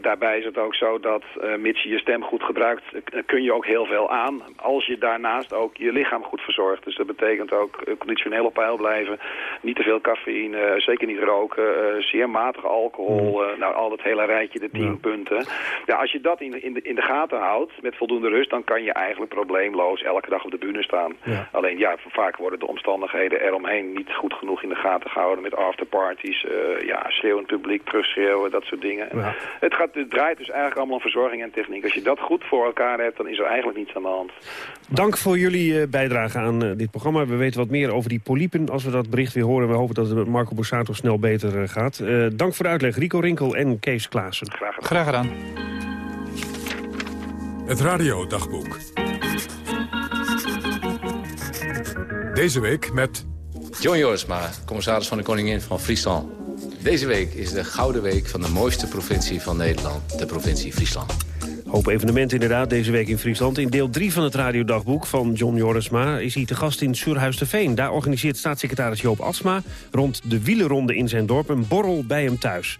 daarbij is het ook zo dat, mits je je stem goed gebruikt, kun je ook heel veel aan. Als je daarna ook je lichaam goed verzorgt. Dus dat betekent ook conditioneel op peil blijven. Niet te veel cafeïne, zeker niet roken. Uh, zeer matig alcohol. Mm. nou, al dat hele rijtje, de tien punten. Ja, als je dat in, in, de, in de gaten houdt, met voldoende rust... dan kan je eigenlijk probleemloos elke dag op de bühne staan. Alleen ja, vaak worden de omstandigheden eromheen niet goed genoeg in de gaten gehouden... met afterparties, ja, schreeuwend publiek, terugschreeuwen, dat soort dingen. Het, gaat, het draait dus eigenlijk allemaal om verzorging en techniek. Als je dat goed voor elkaar hebt, dan is er eigenlijk niets aan de hand. Dank voor jullie uh, bijdrage aan uh, dit programma. We weten wat meer over die polypen als we dat bericht weer horen. We hopen dat het met Marco Borsato snel beter uh, gaat. dank voor de uitleg, Rico Rinkel en Kees Klaassen. Graag gedaan. Graag gedaan. Het Radio Dagboek. Deze week met... John Jorisma, commissaris van de Koningin van Friesland. Deze week is de Gouden Week van de mooiste provincie van Nederland, de provincie Friesland. Hoop evenementen inderdaad deze week in Friesland. In deel 3 van het radiodagboek van John Jorisma is hij te gast in Surhuis de Veen. Daar organiseert staatssecretaris Joop Asma rond de wielenronde in zijn dorp een borrel bij hem thuis.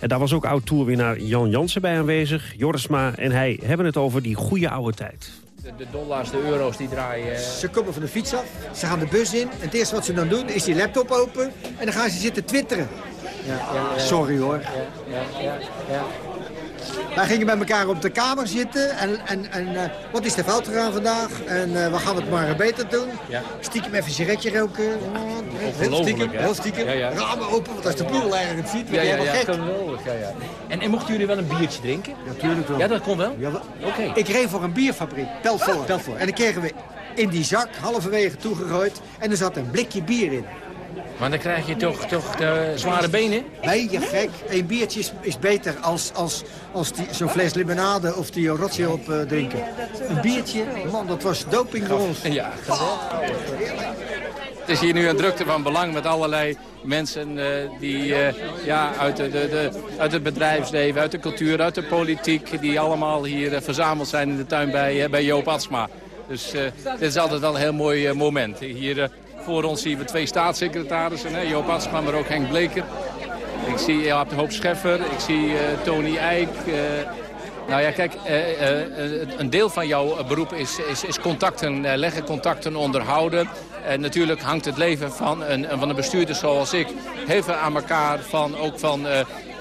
En daar was ook oud-tourwinnaar Jan Jansen bij aanwezig. Jorisma en hij hebben het over die goede oude tijd. De, de, dollars, de euro's, die draaien... Ze komen van de fiets af, ze gaan de bus in. En het eerste wat ze dan doen is die laptop open en dan gaan ze zitten twitteren. Ja, ja, Sorry hoor. Ja, ja, ja, wij gingen bij elkaar op de kamer zitten. En, en, en uh, wat is er fout gegaan vandaag? En uh, we gaan het maar beter doen. Ja. Stiekem even een sigaretje roken. heel stiekem, heel stiekem. Ja, ja. Ramen open, want als de boel eigenlijk het ziet, ja, ja, ja, gek. Geweldig, ja, ja. En, en mochten jullie wel een biertje drinken? Natuurlijk wel. Ja, dat kon wel? Ja, Oké. Ik reed voor een bierfabriek, Pelvoor. Pelvoor. En dan kregen we in die zak, halverwege toegegooid. En er zat een blikje bier in. Maar dan krijg je toch, toch de zware benen? Nee, je gek. Een biertje is, is beter als, als, als zo'n fles limonade of die rotje op uh, drinken. Een biertje, man, dat was doping voor ons. Ja, Het is hier nu een drukte van belang met allerlei mensen uh, die uh, ja, uit, de, de, de, uit het bedrijfsleven, uit de cultuur, uit de politiek... die allemaal hier verzameld zijn in de tuin bij, bij Joop Atsma. Dus dit is altijd wel een heel mooi moment. Hier voor ons zien we twee staatssecretarissen, hè, Joop Atsma, maar ook Henk Bleker. Ik zie Jaap de Hoop Scheffer, ik zie uh, Tony Eijk. Uh, nou ja, kijk, uh, een deel van jouw beroep is, is, is contacten leggen, contacten onderhouden. En natuurlijk hangt het leven van een, van een bestuurder zoals ik heel aan elkaar. Van, ook van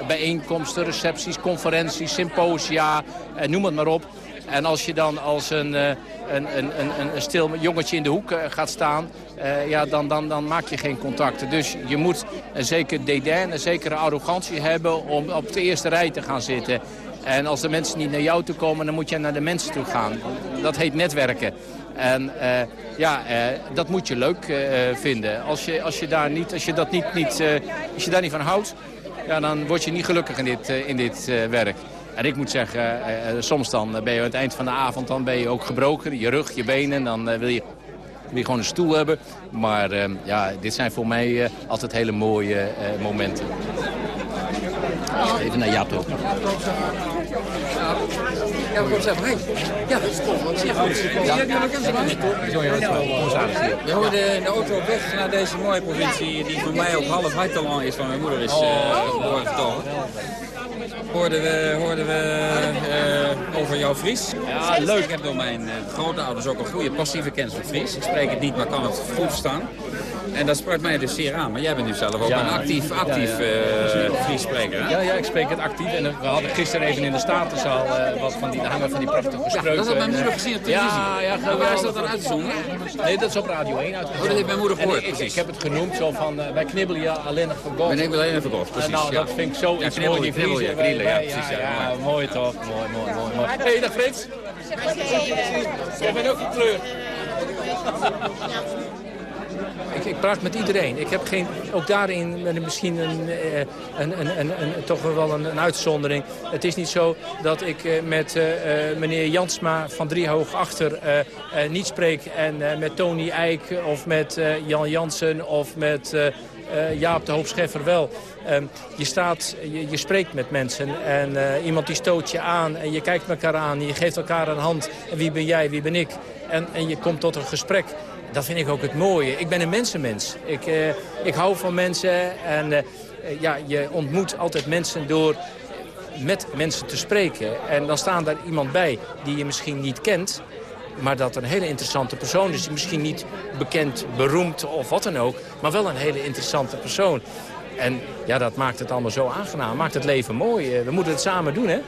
bijeenkomsten, recepties, conferenties, symposia, noem het maar op. En als je dan als een, een, een, een, een stil jongetje in de hoek gaat staan... Uh, ja, dan, dan, dan maak je geen contacten. Dus je moet een zeker dédain, een zekere arrogantie hebben om op de eerste rij te gaan zitten. En als de mensen niet naar jou toe komen, dan moet je naar de mensen toe gaan. Dat heet netwerken. En uh, ja, uh, dat moet je leuk vinden. Als je, als je, daar niet, als je, dat niet, niet, als je daar niet van houdt, ja, dan word je niet gelukkig in dit, in dit werk. En ik moet zeggen, soms dan ben je aan het eind van de avond dan ben je ook gebroken. Je rug, je benen, dan wil je weer gewoon een stoel hebben. Maar uh, ja, dit zijn voor mij uh, altijd hele mooie uh, momenten. Even naar Jaap toe. Ja, kom zeg maar. Ja, We hoorden de auto op weg naar deze mooie provincie... die voor mij ook half hartelang is van mijn moeder is uh, geboren getogen. Hoorden we, hoorden we uh, over jouw Fries. Ja, leuk. Ik heb door mijn uh, grootouders ook een goede passieve kennis van Fries. Ik spreek het niet, maar kan het goed verstaan. En dat sprak mij dus zeer aan. Maar jij bent nu zelf ook Ja. een actief, actief Ja, ja. uh, Fries spreker, hè? Ja, ja, ik spreek het actief. En we hadden gisteren even in de Statenzaal eh, wat van die, hangen van die prachtige spreuken. dat had mijn moeder gezien op televisie. Ja, ja. Maar waar is dat dan uitgezonden? Nee, dat is op Radio 1 uitgezonden. Oh, dat heeft mijn moeder gehoord, ik, ik, precies. ik heb het genoemd zo van, eh, wij knibbelen je alleen nog voor golf. Wij knibbelen alleen nog voor En precies, Nou, ja. dat vind ik zo Ja, iets knibbel in knibbel je, ja, precies, ja, Ja, mooi. mooi toch. Mooi, mooi, mooi. mooi. Hé, hey, dag Frits. Jij bent ook een kleur. Ik, ik praat met iedereen. Ik heb geen, ook daarin ben ik misschien een, eh, een, een, een, toch wel een, uitzondering. Het is niet zo dat ik eh, met eh, meneer Jansma van Driehoog achter niet spreek... en met Tony Eijk of met Jan Jansen of met Jaap de Hoop Scheffer wel. Ehm, je, staat, je, je spreekt met mensen en iemand die stoot je aan en je kijkt elkaar aan. Je geeft elkaar een hand. En wie ben jij, wie ben ik? En, en je komt tot een gesprek. Dat vind ik ook het mooie. Ik ben een mensenmens. Ik, eh, ik hou van mensen en eh, eh, ja, je ontmoet altijd mensen door met mensen te spreken. En dan staan daar iemand bij die je misschien niet kent... maar dat een hele interessante persoon is. Misschien niet bekend, beroemd of wat dan ook... maar wel een hele interessante persoon. En ja, dat maakt het allemaal zo aangenaam. Maakt het leven mooi. We moeten het samen doen, hè?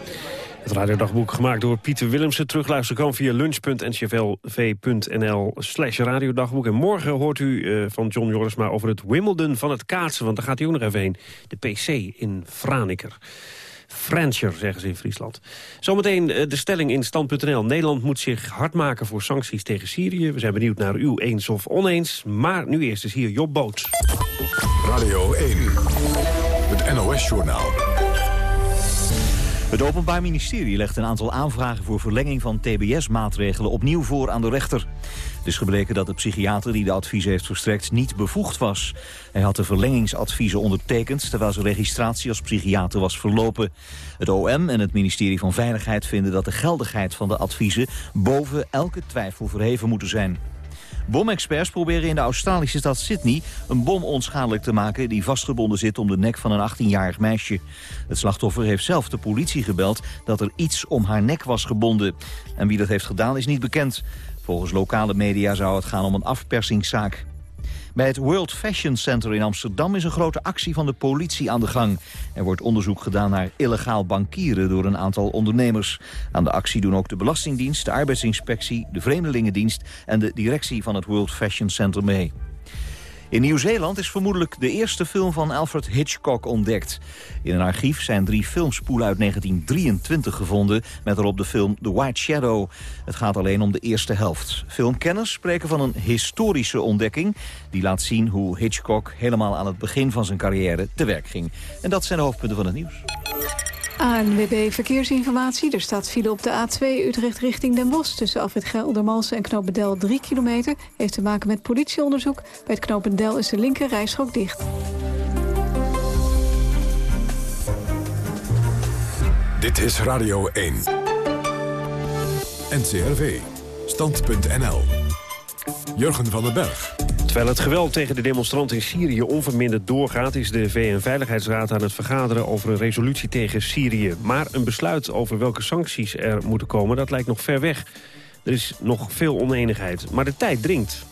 Het radiodagboek gemaakt door Pieter Willemsen. Terugluisteren kan via lunch.ncvlv.nl slash radiodagboek. En morgen hoort u eh, van John Jorisma over het Wimbledon van het kaatsen. Want daar gaat hij ook nog even heen. De PC in Franeker. Francher, zeggen ze in Friesland. Zometeen eh, de stelling in stand.nl. Nederland moet zich hard maken voor sancties tegen Syrië. We zijn benieuwd naar uw eens of oneens. Maar nu eerst is hier Job Boot. Radio 1, het NOS-journaal. Het Openbaar Ministerie legt een aantal aanvragen voor verlenging van TBS-maatregelen opnieuw voor aan de rechter. Het is gebleken dat de psychiater die de adviezen heeft verstrekt niet bevoegd was. Hij had de verlengingsadviezen ondertekend terwijl zijn registratie als psychiater was verlopen. Het OM en het ministerie van Veiligheid vinden dat de geldigheid van de adviezen boven elke twijfel verheven moeten zijn. Bomexperts proberen in de Australische stad Sydney een bom onschadelijk te maken die vastgebonden zit om de nek van een 18-jarig meisje. Het slachtoffer heeft zelf de politie gebeld dat er iets om haar nek was gebonden. En wie dat heeft gedaan is niet bekend. Volgens lokale media zou het gaan om een afpersingszaak. Bij het World Fashion Center in Amsterdam is een grote actie van de politie aan de gang. Er wordt onderzoek gedaan naar illegaal bankieren door een aantal ondernemers. Aan de actie doen ook de Belastingdienst, de Arbeidsinspectie, de Vreemdelingendienst en de directie van het World Fashion Center mee. In Nieuw-Zeeland is vermoedelijk de eerste film van Alfred Hitchcock ontdekt. In een archief zijn drie filmspoelen uit 1923 gevonden... met erop de film The White Shadow. Het gaat alleen om de eerste helft. Filmkenners spreken van een historische ontdekking... die laat zien hoe Hitchcock helemaal aan het begin van zijn carrière te werk ging. En dat zijn de hoofdpunten van het nieuws. ANWB Verkeersinformatie. Er staat file op de A2 Utrecht richting Den Bosch... tussen Afrit Geldermalsen en Knopendel 3 kilometer. Heeft te maken met politieonderzoek. Bij het Knopendel is de linker rijstrook dicht. Dit is Radio 1. NCRV. Stand.nl. Jurgen van den Berg. Terwijl het geweld tegen de demonstranten in Syrië onverminderd doorgaat... is de VN-veiligheidsraad aan het vergaderen over een resolutie tegen Syrië. Maar een besluit over welke sancties er moeten komen, dat lijkt nog ver weg. Er is nog veel oneenigheid, maar de tijd dringt.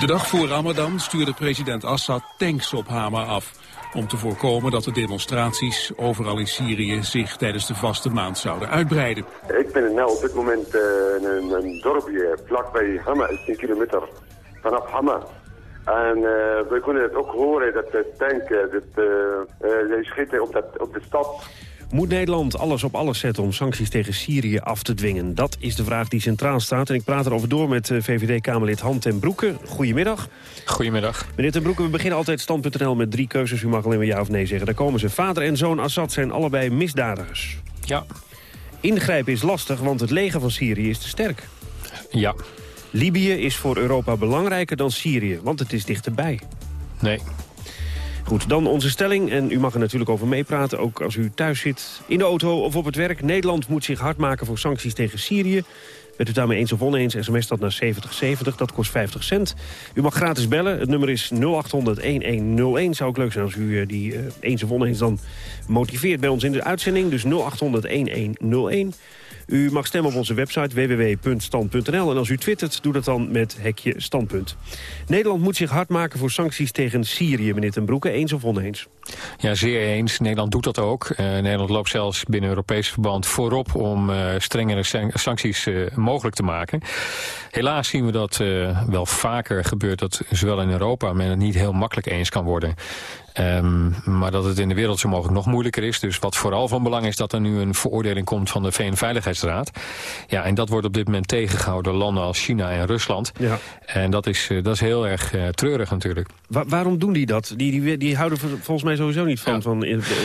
De dag voor Ramadan stuurde president Assad tanks op Hama af... om te voorkomen dat de demonstraties overal in Syrië zich tijdens de vaste maand zouden uitbreiden. Ik ben nu op dit moment eh, in een, een dorpje vlakbij Hama, is 10 kilometer vanaf Hama. En eh, we kunnen het ook horen dat de tank, uh, dat, uh, uh, schieten op, dat, op de stad. Moet Nederland alles op alles zetten om sancties tegen Syrië af te dwingen? Dat is de vraag die centraal staat. En ik praat erover door met eh, VVD-Kamerlid Han ten Broeke. Goedemiddag. Goedemiddag. Meneer ten Broeke, we beginnen altijd stand.nl met drie keuzes. U mag alleen maar ja of nee zeggen. Daar komen ze. Vader en zoon Assad zijn allebei misdadigers. Ja. Ingrijpen is lastig, want het leger van Syrië is te sterk. Ja. Libië is voor Europa belangrijker dan Syrië, want het is dichterbij. Nee. Goed, dan onze stelling. En u mag er natuurlijk over meepraten, ook als u thuis zit, in de auto of op het werk. Nederland moet zich hard maken voor sancties tegen Syrië. Bent u daarmee eens of oneens, sms dat naar 7070, dat kost 50 cent. U mag gratis bellen, het nummer is 0800-1101. Zou ook leuk zijn als u eh, die uh, eens of oneens dan motiveert bij ons in de uitzending. Dus 0800-1101. U mag stemmen op onze website www.stand.nl. En als u twittert, doe dat dan met hekje standpunt. Nederland moet zich hard maken voor sancties tegen Syrië, meneer Ten Broeke. Eens of oneens? Ja, zeer eens. Nederland doet dat ook. Uh, Nederland loopt zelfs binnen Europees verband voorop om uh, strengere san sancties uh, mogelijk te maken. Helaas zien we dat wel vaker gebeurt dat zowel in Europa men het niet heel makkelijk eens kan worden. Um, maar dat het in de wereld zo mogelijk nog moeilijker is. Dus wat vooral van belang is dat er nu een veroordeling komt van de VN-veiligheidsraad. Ja, en dat wordt op dit moment tegengehouden door landen als China en Rusland. Ja. En dat is, dat is heel erg uh, treurig natuurlijk. Wa waarom doen die dat? Die, die, die houden volgens mij sowieso niet van. Ja. van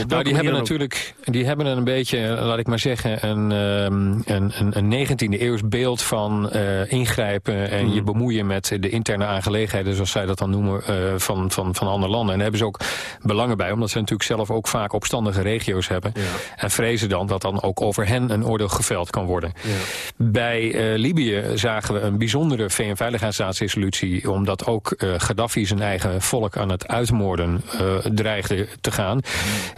nou, die hebben natuurlijk die hebben een beetje, laat ik maar zeggen, een, um, een, een, een 19e eeuws beeld van uh, ingrijpen en mm. je bemoeien met de interne aangelegenheden, zoals zij dat dan noemen, uh, van, van, van andere landen. En daar hebben ze ook belangen bij, omdat ze natuurlijk zelf ook vaak opstandige regio's hebben. Ja. En vrezen dan dat dan ook over hen een oordeel geveld kan worden. Ja. Bij uh, Libië zagen we een bijzondere VN-veiligheidsraadsresolutie, omdat ook uh, Gaddafi zijn eigen volk aan het uitmoorden uh, dreigde te gaan.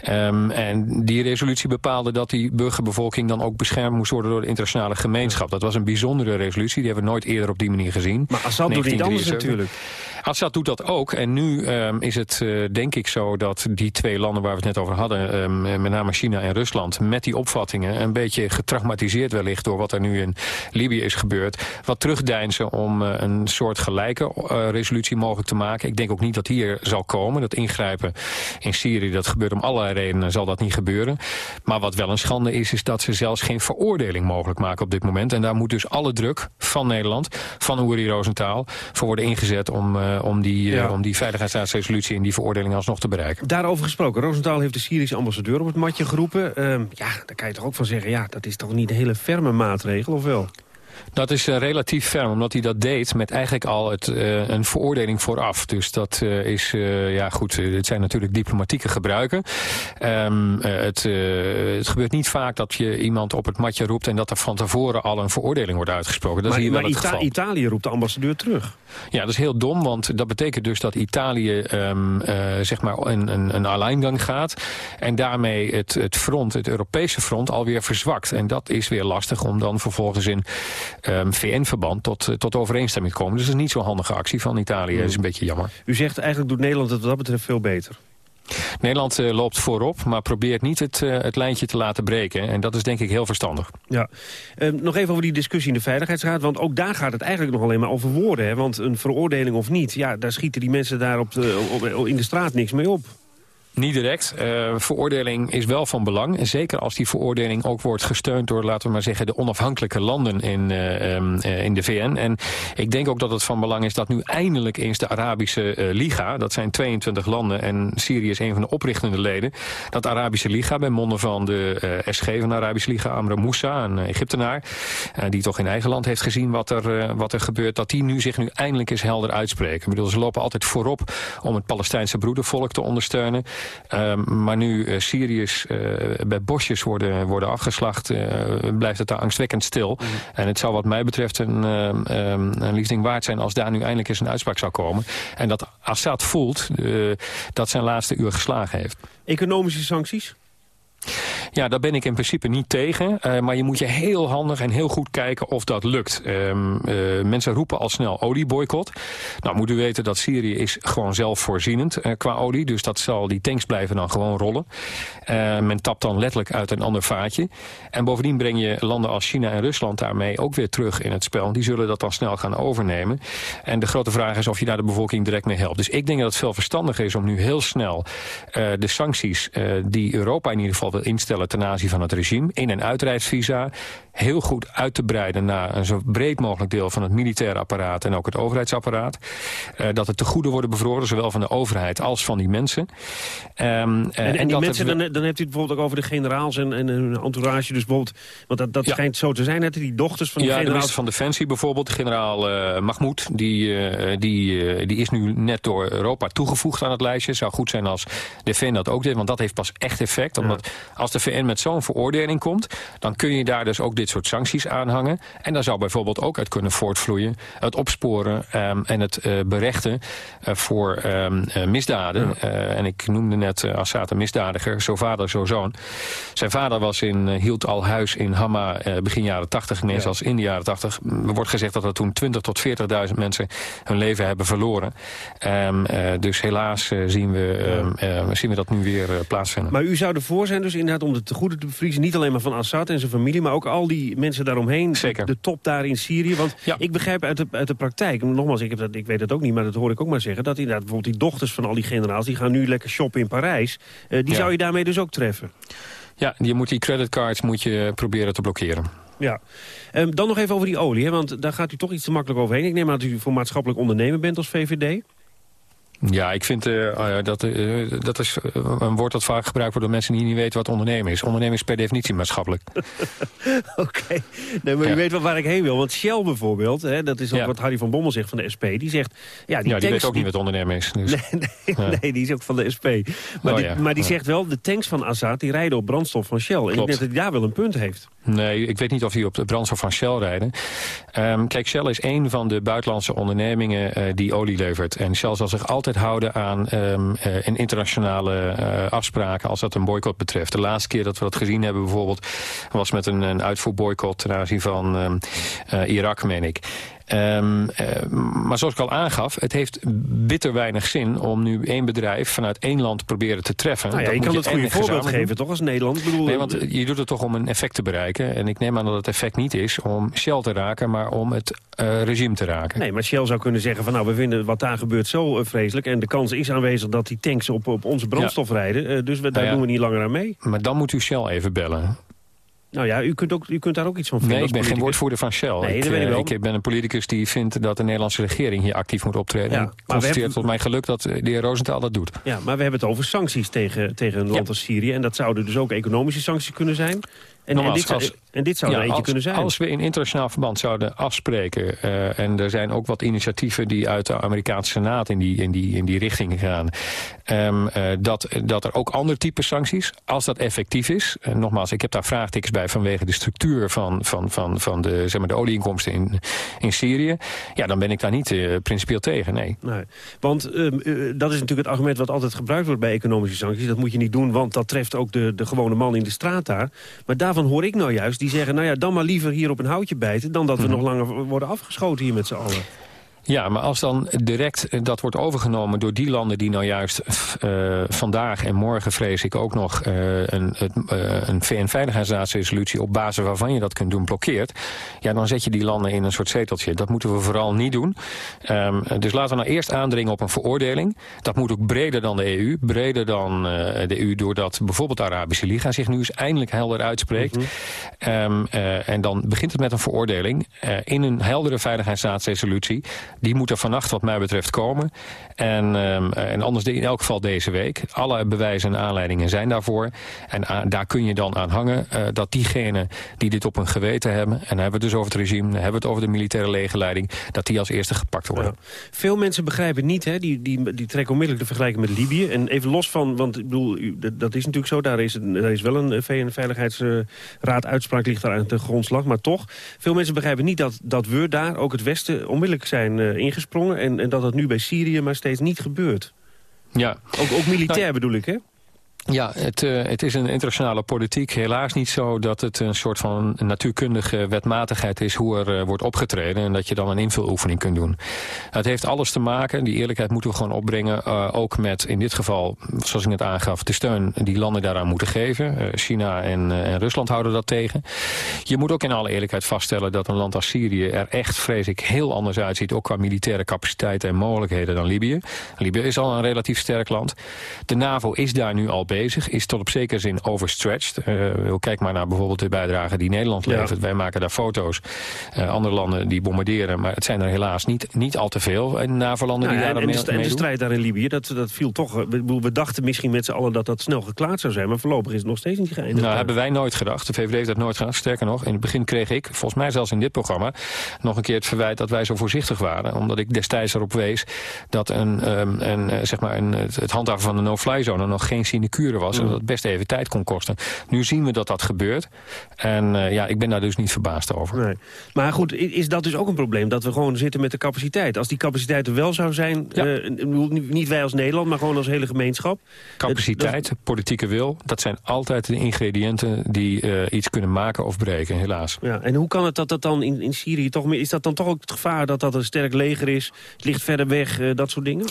Um, en die resolutie bepaalde dat die burgerbevolking dan ook beschermd moest worden door de internationale gemeenschap. Dat was een bijzondere resolutie, die hebben we nooit eerder op die manier gezien. Maar Assad doet niet anders natuurlijk. Assad doet dat ook. En nu um, is het uh, denk ik zo dat die twee landen waar we het net over hadden... Um, met name China en Rusland, met die opvattingen... een beetje getraumatiseerd wellicht door wat er nu in Libië is gebeurd... wat terugdeinzen om uh, een soort gelijke resolutie mogelijk te maken. Ik denk ook niet dat hier zal komen. Dat ingrijpen in Syrië, dat gebeurt om allerlei redenen, zal dat niet gebeuren. Maar wat wel een schande is, is dat ze zelfs geen veroordeling mogelijk maken op dit moment. En daar moet dus alle druk van Nederland, van Uri Rosenthal... voor worden ingezet om uh, om die, ja. uh, om die veiligheidsraadsresolutie en die veroordeling alsnog te bereiken. Daarover gesproken, Rosenthal heeft de Syrische ambassadeur op het matje geroepen. Uh, ja, daar kan je toch ook van zeggen, ja, dat is toch niet een hele ferme maatregel, of wel? Dat is uh, relatief ferm, omdat hij dat deed met eigenlijk al het, uh, een veroordeling vooraf. Dus dat uh, is, ja goed, het zijn natuurlijk diplomatieke gebruiken. Um, het, het gebeurt niet vaak dat je iemand op het matje roept... en dat er van tevoren al een veroordeling wordt uitgesproken. Dat maar is hier maar het Ita geval. Italië roept de ambassadeur terug. Ja, dat is heel dom, want dat betekent dus dat Italië um, zeg maar een, een, een alleingang gaat... en daarmee het, het front, het Europese front, alweer verzwakt. En dat is weer lastig om dan vervolgens in um, VN-verband tot, tot overeenstemming te komen. Dus dat is niet zo'n handige actie van Italië. Dat is een beetje jammer. U zegt eigenlijk doet Nederland het wat dat betreft veel beter. Nederland uh, loopt voorop, maar probeert niet het, uh, het lijntje te laten breken. En dat is denk ik heel verstandig. Ja. Uh, nog even over die discussie in de Veiligheidsraad. Want ook daar gaat het eigenlijk nog alleen maar over woorden. Hè? Want een veroordeling of niet, ja, daar schieten die mensen daar op de, op, in de straat niks mee op. Niet direct. Uh, veroordeling is wel van belang. Zeker als die veroordeling ook wordt gesteund door, laten we maar zeggen, de onafhankelijke landen in, uh, in de VN. En ik denk ook dat het van belang is dat nu eindelijk eens de Arabische Liga, dat zijn 22 landen en Syrië is een van de oprichtende leden, dat Arabische Liga bij monden van de SG van de Arabische Liga, Amr Moussa, een Egyptenaar, die toch in eigen land heeft gezien wat er, wat er gebeurt, dat die nu zich nu eindelijk eens helder uitspreken. Ik bedoel, ze lopen altijd voorop om het Palestijnse broedervolk te ondersteunen. Um, maar nu uh, Syriërs uh, bij bosjes worden, worden afgeslacht, uh, blijft het daar angstwekkend stil. Mm. En het zou wat mij betreft een, um, een liefding waard zijn als daar nu eindelijk eens een uitspraak zou komen. En dat Assad voelt dat zijn laatste uur geslagen heeft. Economische sancties? Ja, daar ben ik in principe niet tegen. Uh, maar je moet je heel handig en heel goed kijken of dat lukt. Um, uh, mensen roepen al snel olieboycott. Nou, moet u weten dat Syrië is gewoon zelfvoorzienend uh, qua olie. Dus dat zal, die tanks blijven dan gewoon rollen. men tapt dan letterlijk uit een ander vaatje. En bovendien breng je landen als China en Rusland daarmee ook weer terug in het spel. Die zullen dat dan snel gaan overnemen. En de grote vraag is of je daar de bevolking direct mee helpt. Dus ik denk dat het veel verstandiger is om nu heel snel de sancties die Europa in ieder geval wil instellen stellen ten aanzien van het regime. In- en uitreisvisa heel goed uit te breiden naar een zo breed mogelijk deel van het militaire apparaat en ook het overheidsapparaat. Uh, dat het te goede worden bevroren, zowel van de overheid als van die mensen. Um, en, en, en, die mensen, dan, dan hebt u het bijvoorbeeld ook over de generaals en, en hun entourage. Dus bijvoorbeeld, want dat, dat ja. schijnt zo te zijn, hè, die dochters van die ja, generaals. de minister van Defensie bijvoorbeeld, generaal uh, Mahmoud, die, die, die is nu net door Europa toegevoegd aan het lijstje. Zou goed zijn als de VN dat ook deed, want dat heeft pas echt effect. Omdat ja. Als de VN met zo'n veroordeling komt, dan kun je daar dus ook dit soort sancties aanhangen. En daar zou bijvoorbeeld ook uit kunnen voortvloeien het opsporen um, en het uh, berechten uh, voor um, uh, misdaden. Ja. en ik noemde net Assad een misdadiger, zo vader, zo zoon. Zijn vader was in, hield al huis in Hama begin jaren 80, ineens ja. als in de jaren 80. Er wordt gezegd dat er toen 20 tot 40.000 mensen hun leven hebben verloren. Um, dus helaas zien, we, ja. zien we dat nu weer plaatsvinden. Maar u zou ervoor zijn dus inderdaad om de tegoeden te bevriezen, niet alleen maar van Assad en zijn familie, maar ook al die mensen daaromheen, Zeker. de top daar in Syrië. Want ja. ik begrijp uit de, uit de praktijk, nogmaals, ik, heb dat, ik weet dat ook niet... maar dat hoor ik ook maar zeggen, dat inderdaad bijvoorbeeld die dochters van al die generaals... die gaan nu lekker shoppen in Parijs. Uh, die ja. zou je daarmee dus ook treffen. Ja, je moet die creditcards moet je proberen te blokkeren. Ja. Um, dan nog even over die olie, hè, want daar gaat u toch iets te makkelijk overheen. Ik neem aan dat u voor maatschappelijk ondernemer bent als VVD. Ja, ik vind uh, dat, uh, dat is een woord dat vaak gebruikt wordt door mensen die niet weten wat ondernemen is. Ondernemen is per definitie maatschappelijk. Oké, okay. nee, maar ja. u weet wel waar ik heen wil. Want Shell bijvoorbeeld, hè, dat is ook ja. wat Harry van Bommel zegt van de SP, die zegt... Ja, die, ja, die weet ook niet wat ondernemen is. Dus. Nee, nee, nee, die is ook van de SP. Maar, oh, die, maar die zegt wel, de tanks van Assad die rijden op brandstof van Shell. En ik denk dat hij daar wel een punt heeft. Nee, ik weet niet of die op de brandstof van Shell rijden. Um, kijk, Shell is een van de buitenlandse ondernemingen uh, die olie levert. En Shell zal zich altijd houden aan um, in internationale uh, afspraken als dat een boycott betreft. De laatste keer dat we dat gezien hebben bijvoorbeeld was met een, een uitvoerboycott ten aanzien van um, Irak, meen ik. Um, uh, maar zoals ik al aangaf, het heeft bitter weinig zin om nu één bedrijf vanuit één land te proberen te treffen. Nou ja, je kan het goede voorbeeld geven, doen. toch, als Nederland? Bedoel, nee, want je doet het toch om een effect te bereiken. En ik neem aan dat het effect niet is om Shell te raken, maar om het uh, regime te raken. Nee, maar Shell zou kunnen zeggen van nou, we vinden wat daar gebeurt zo uh, vreselijk. En de kans is aanwezig dat die tanks op, op onze brandstof ja. rijden. dus we, daar nou ja, doen we niet langer aan mee. Maar dan moet u Shell even bellen. Nou ja, u kunt, ook, u kunt daar ook iets van vinden Nee, ik ben geen woordvoerder van Shell. Nee, ik, weet ik wel. ik ben een politicus die vindt dat de Nederlandse regering hier actief moet optreden. Ja, en constateer hebben- tot mijn geluk dat de heer Rosenthal dat doet. Ja, maar we hebben het over sancties tegen, tegen een land als Syrië. En dat zouden dus ook economische sancties kunnen zijn. En, dit, zou, als- en dit zou Ja, er eentje als, kunnen zijn. Als we in internationaal verband zouden afspreken... eh, en er zijn ook wat initiatieven die uit de Amerikaanse Senaat in die, in die, in die richting gaan... ehm, eh, dat, dat er ook ander type sancties, als dat effectief is... eh, nogmaals, ik heb daar vraagtekens bij vanwege de structuur van, van, van, van de, zeg maar, de olieinkomsten in, in Syrië... ja, dan ben ik daar niet principieel tegen, nee. Nee, want ehm, eh, dat is natuurlijk het argument wat altijd gebruikt wordt bij economische sancties. Dat moet je niet doen, want dat treft ook de, de gewone man in de straat daar. Maar daarvan hoor ik nou juist, die zeggen... nou ja, dan maar liever hier op een houtje bijten... dan dat we Mhm. nog langer worden afgeschoten hier met z'n allen. Ja, maar als dan direct eh, dat wordt overgenomen door die landen die nou juist uh, vandaag en morgen vrees ik ook nog uh, een, uh, een VN-veiligheidsraadsresolutie op basis waarvan je dat kunt doen blokkeert, ja dan zet je die landen in een soort zeteltje. Dat moeten we vooral niet doen. Um, dus laten we nou eerst aandringen op een veroordeling. Dat moet ook breder dan de EU, breder dan de EU doordat bijvoorbeeld de Arabische Liga zich nu eens eindelijk helder uitspreekt. Mm -hmm. um, en dan begint het met een veroordeling in een heldere veiligheidsraadsresolutie. Die moet er vannacht wat mij betreft komen. En, um, en anders in elk geval deze week. Alle bewijzen en aanleidingen zijn daarvoor. En daar kun je dan aan hangen uh, dat diegenen die dit op hun geweten hebben... en dan hebben we het dus over het regime, dan hebben we het over de militaire legerleiding... dat die als eerste gepakt worden. Ja. Veel mensen begrijpen niet, hè? Die, die, die trekken onmiddellijk de vergelijking met Libië. En even los van, want ik bedoel, dat is natuurlijk zo... daar is, daar is wel een VN-veiligheidsraad uitspraak ligt daar aan de grondslag. Maar toch, veel mensen begrijpen niet dat, dat we daar, ook het Westen... onmiddellijk zijn ingesprongen en, en dat dat nu bij Syrië maar steeds niet gebeurt. Ja. Ook, ook militair nou, bedoel ik, hè? Ja, het, uh, het is een internationale politiek. Helaas niet zo dat het een soort van natuurkundige wetmatigheid is... hoe er uh, wordt opgetreden en dat je dan een invuloefening kunt doen. Het heeft alles te maken, die eerlijkheid moeten we gewoon opbrengen... Uh, ook met in dit geval, zoals ik net aangaf... de steun die landen daaraan moeten geven. China en, en, Rusland houden dat tegen. Je moet ook in alle eerlijkheid vaststellen dat een land als Syrië... er echt, vrees ik, heel anders uitziet... ook qua militaire capaciteiten en mogelijkheden dan Libië. Libië is al een relatief sterk land. De NAVO is daar nu al bezig, is tot op zekere zin overstretched. Uh, kijk maar naar bijvoorbeeld de bijdrage die Nederland levert. Wij maken daar foto's. Uh, andere landen die bombarderen, maar het zijn er helaas niet, niet al te veel. En NAVO-landen nou, die daar en, mee, de, en de strijd daar in Libië, dat, dat viel toch... We, we dachten misschien met z'n allen dat dat snel geklaard zou zijn... maar voorlopig is het nog steeds niet geëindigd. Nou, hebben wij nooit gedacht. De VVD heeft dat nooit gedaan. Sterker nog, in het begin kreeg ik, volgens mij zelfs in dit programma... nog een keer het verwijt dat wij zo voorzichtig waren. Omdat ik destijds erop wees dat een, um, een, zeg maar een, het handhaven van de no-fly zone... nog geen sinecure was en dat het best even tijd kon kosten. Nu zien we dat dat gebeurt. En uh, ja, ik ben daar dus niet verbaasd over. Nee. Maar goed, is dat dus ook een probleem? Dat we gewoon zitten met de capaciteit? Als die capaciteit er wel zou zijn, ja. uh, niet wij als Nederland... maar gewoon als hele gemeenschap... Capaciteit, dat... politieke wil, dat zijn altijd de ingrediënten... die uh, iets kunnen maken of breken, helaas. Ja, en hoe kan het dat dat dan in, in Syrië toch meer... is dat dan toch ook het gevaar dat dat een sterk leger is? Het ligt verder weg, dat soort dingen?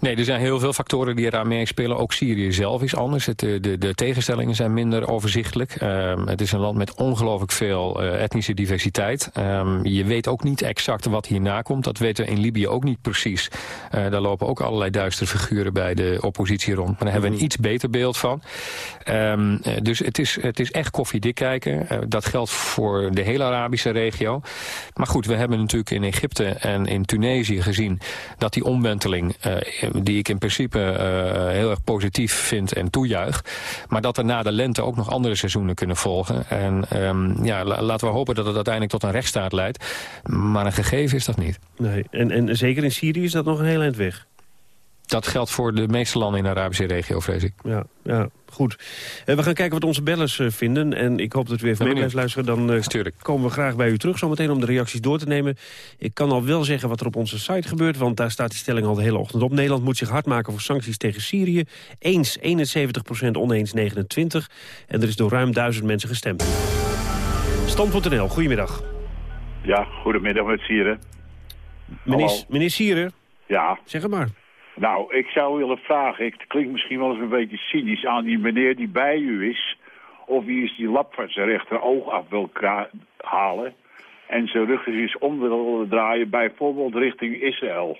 Nee, er zijn heel veel factoren die eraan meespelen. Ook Syrië zelf is anders. Het, de, de, de tegenstellingen zijn minder overzichtelijk. Um, het is een land met ongelooflijk veel uh, etnische diversiteit. Um, je weet ook niet exact wat hierna komt. Dat weten we in Libië ook niet precies. Uh, daar lopen ook allerlei duistere figuren bij de oppositie rond. Maar daar hebben we een iets beter beeld van. Um, dus het is, het is echt koffiedik kijken. Uh, dat geldt voor de hele Arabische regio. Maar goed, we hebben natuurlijk in Egypte en in Tunesië gezien... dat die omwenteling die ik in principe uh, heel erg positief vind en toejuich. Maar dat er na de lente ook nog andere seizoenen kunnen volgen. En um, ja, la laten we hopen dat het uiteindelijk tot een rechtsstaat leidt. Maar een gegeven is dat niet. Nee, en, en zeker in Syrië is dat nog een heel eind weg. Dat geldt voor de meeste landen in de Arabische regio, vrees ik. Ja, ja goed. Uh, we gaan kijken wat onze bellers uh, vinden. En ik hoop dat u even mee blijft luisteren. Dan uh, komen we graag bij u terug zometeen om de reacties door te nemen. Ik kan al wel zeggen wat er op onze site gebeurt. Want daar staat die stelling al de hele ochtend op. Nederland moet zich hard maken voor sancties tegen Syrië. Eens 71% oneens 29. En er is door ruim duizend mensen gestemd. Stand.nl, goedemiddag. Ja, goedemiddag met Sieren. Meneer, meneer Sieren? Ja. Zeg het maar. Nou, ik zou willen vragen, het klinkt misschien wel eens een beetje cynisch aan die meneer die bij u is. Of wie is die lap van zijn rechteroog af wil halen. En zijn rug eens om wil draaien, bijvoorbeeld richting Israël.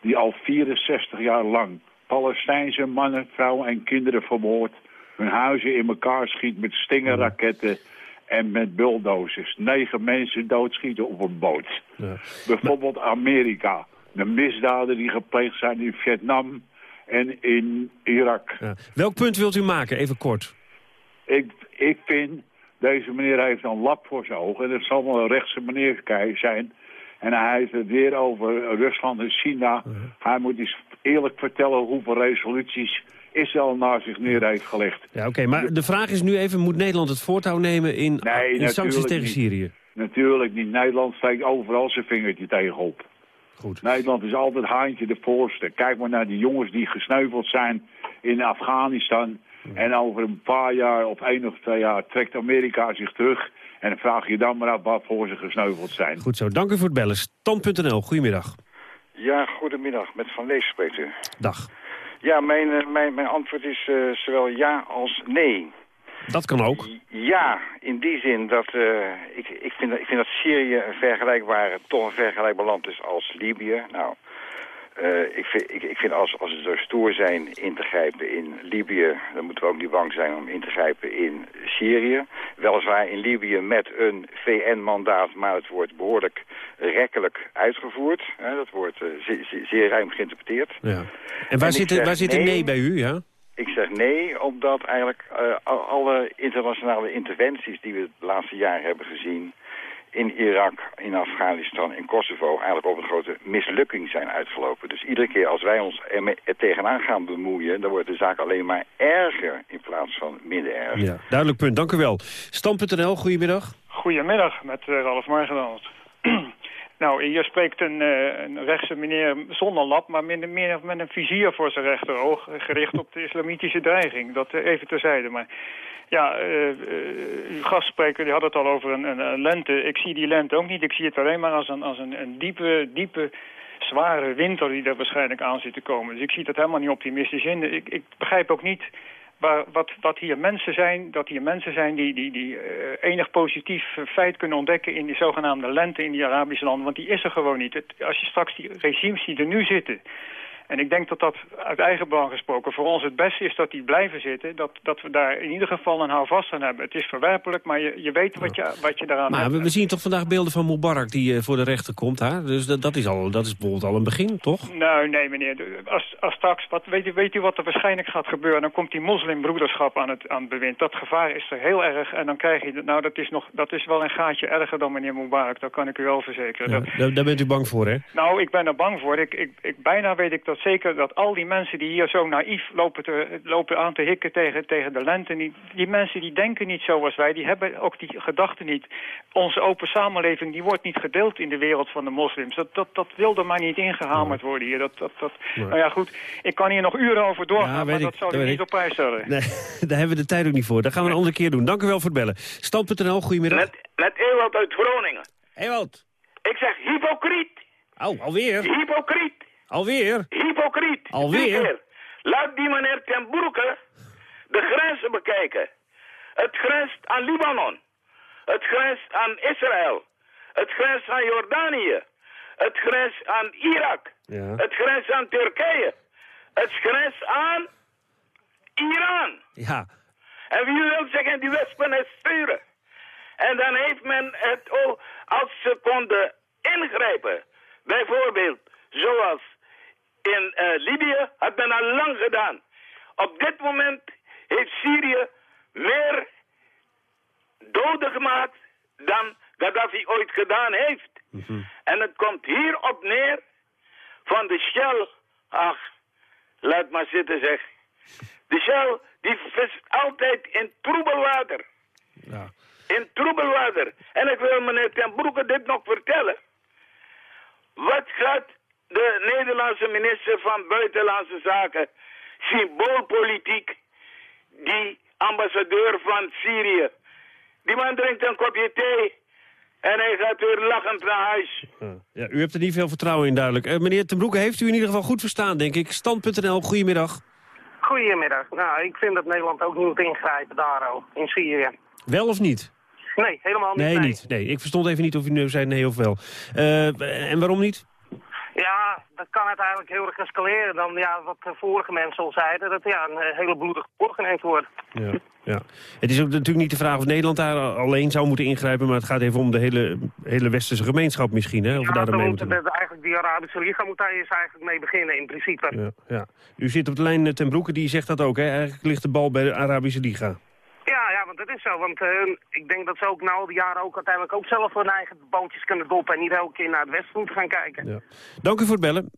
Die al 64 jaar lang Palestijnse mannen, vrouwen en kinderen vermoord. Hun huizen in elkaar schiet met stingerraketten en met bulldozers. Negen mensen doodschieten op een boot. Ja. Bijvoorbeeld Amerika de misdaden die gepleegd zijn in Vietnam en in Irak. Ja. Welk punt wilt u maken, even kort? Ik, ik vind, deze meneer heeft een lap voor zijn ogen. En het zal wel een rechtse meneer zijn. En hij heeft het weer over Rusland en China. Uh -huh. Hij moet eens eerlijk vertellen hoeveel resoluties Israël naar zich neer heeft gelegd. Ja, oké, okay, maar de vraag is nu even, moet Nederland het voortouw nemen in, nee, in sancties tegen niet. Syrië? Natuurlijk niet. Nederland steekt overal zijn vingertje tegenop. Goed. Nederland is altijd haantje de voorste. Kijk maar naar die jongens die gesneuveld zijn in Afghanistan. En over een paar jaar of één of twee jaar trekt Amerika zich terug. En dan vraag je dan maar af waarvoor ze gesneuveld zijn. Goed zo, dank u voor het bellen. Stand.nl, goedemiddag. Ja, goedemiddag. Met Van Lees spreekt u. Dag. Ja, mijn, uh, mijn, mijn antwoord is uh, zowel ja als nee. Dat kan ook. Ja, in die zin dat uh, ik, ik, vind, ik vind dat Syrië een vergelijkbare, toch een vergelijkbaar land is als Libië. Nou, uh, ik, vind, ik, ik vind als, als ze zo stoer zijn in te grijpen in Libië, dan moeten we ook niet bang zijn om in te grijpen in Syrië. Weliswaar in Libië met een VN-mandaat, maar het wordt behoorlijk rekkelijk uitgevoerd. Hè, dat wordt uh, zeer, zeer ruim geïnterpreteerd. Ja. En waar, en zit, waar zit nee bij u, ja? Ik zeg nee, omdat eigenlijk uh, alle internationale interventies die we de laatste jaren hebben gezien... in Irak, in Afghanistan, in Kosovo eigenlijk op een grote mislukking zijn uitgelopen. Dus iedere keer als wij ons er, er tegenaan gaan bemoeien... dan wordt de zaak alleen maar erger in plaats van minder erg. Ja, duidelijk punt. Dank u wel. Stam.nl, goedemiddag. Goedemiddag, met uh, Ralf Margenland. Nou, hier spreekt een, uh, een rechtse meneer zonder lap, maar meer, met een vizier voor zijn rechteroog, gericht op de islamitische dreiging. Dat uh, even terzijde. Maar ja, uh, uw gastspreker die had het al over een, een, een, lente. Ik zie die lente ook niet. Ik zie het alleen maar als een, als een, een diepe, diepe, zware winter die er waarschijnlijk aan zit te komen. Dus ik zie dat helemaal niet optimistisch in. Ik, ik begrijp ook niet waar, wat, wat hier mensen zijn, dat hier mensen zijn die, die, die uh, enig positief feit kunnen ontdekken in die zogenaamde lente in die Arabische landen. Want die is er gewoon niet. Het, als je straks die regimes die er nu zitten, En ik denk dat dat uit eigen belang gesproken voor ons het beste is dat die blijven zitten. Dat, dat we daar in ieder geval een houvast aan hebben. Het is verwerpelijk, maar je, je weet wat je, wat je daaraan Maar hebt. we, we zien toch vandaag beelden van Mubarak die eh, voor de rechter komt. Hè? Dus dat, dat, is al, dat is bijvoorbeeld al een begin, toch? Nou, nee meneer. Als, als straks, wat, weet, u, weet u wat er waarschijnlijk gaat gebeuren? Dan komt die moslimbroederschap aan het, aan het bewind. Dat gevaar is er heel erg. En dan krijg je, nou dat is, nog, dat is wel een gaatje erger dan meneer Mubarak. Dat kan ik u wel verzekeren. Ja, Dat- daar, daar bent u bang voor, hè? nou, ik ben er bang voor. Ik, ik, ik, bijna weet ik dat zeker dat al die mensen die hier zo naïef lopen, te, lopen aan te hikken tegen, tegen de lente... Die, die mensen die denken niet zoals wij, die hebben ook die gedachten niet. Onze open samenleving die wordt niet gedeeld in de wereld van de moslims. Dat, dat, dat wil er maar niet ingehamerd worden hier. Dat, dat, dat. Nou ja, goed. Ik kan hier nog uren over doorgaan, Ja, maar ik, dat zou ik niet ik. op prijs stellen. Nee, daar hebben we de tijd ook niet voor. Dat gaan we een andere keer doen. Dank u wel voor het bellen. Stand.nl, goedemiddag. Met, met Ewald uit Groningen. Ewald. Ik zeg hypocriet. Oh, alweer? Hypocriet. Alweer? Hypocriet. Alweer? Laat die meneer ten Broeke de grenzen bekijken. Het grenst aan Libanon. Het grenst aan Israël. Het grenst aan Jordanië. Het grenst aan Irak. Ja. Het grenst aan Turkije. Het grenst aan Iran. Ja. En wie wil in die wespennest sturen? En dan heeft men het ook, als ze konden ingrijpen, bijvoorbeeld zoals in eh, Libië, had men al lang gedaan. Op dit moment heeft Syrië meer doden gemaakt dan Gaddafi ooit gedaan heeft. En het komt hierop neer van de Shell. Ach, laat maar zitten zeg. De Shell die vist altijd in troebel water. In troebel water. En ik wil meneer Ten Broeke dit nog vertellen. Wat gaat de Nederlandse minister van Buitenlandse Zaken, symboolpolitiek, die ambassadeur van Syrië, die man drinkt een kopje thee en hij gaat weer lachend naar huis. Ja, u hebt er niet veel vertrouwen in, duidelijk. Eh, meneer Ten Broeke, heeft u in ieder geval goed verstaan, denk ik. Stand.nl, goedemiddag. Goedemiddag. Nou, ik vind dat Nederland ook niet moet ingrijpen daar, oh, in Syrië. Wel of niet? Nee, helemaal niet. Nee, niet. Nee, ik verstond even niet of u nu zei nee of wel. Eh, en waarom niet? Ja, dat kan uiteindelijk heel erg escaleren dan ja, wat de vorige mensen al zeiden. Dat ja, een eh, hele bloedige oorlog ineens wordt. Ja, ja. Het is ook natuurlijk niet de vraag of Nederland daar alleen zou moeten ingrijpen... maar het gaat even om de hele, hele westerse gemeenschap misschien, hè? Of we Ja, daar dan dan mee moet moeten de- eigenlijk die Arabische Liga moet daar eerst eigenlijk mee beginnen in principe. Ja, ja. U zit op de lijn eh, ten Broeke, die zegt dat ook, hè? Eigenlijk ligt de bal bij de Arabische Liga. Ja, ja, want dat is zo. Want eh, ik denk dat ze ook na al die jaren ook uiteindelijk ook zelf hun eigen boontjes kunnen doppen... en niet elke keer naar het westen moeten gaan kijken. Ja. Dank u voor het bellen.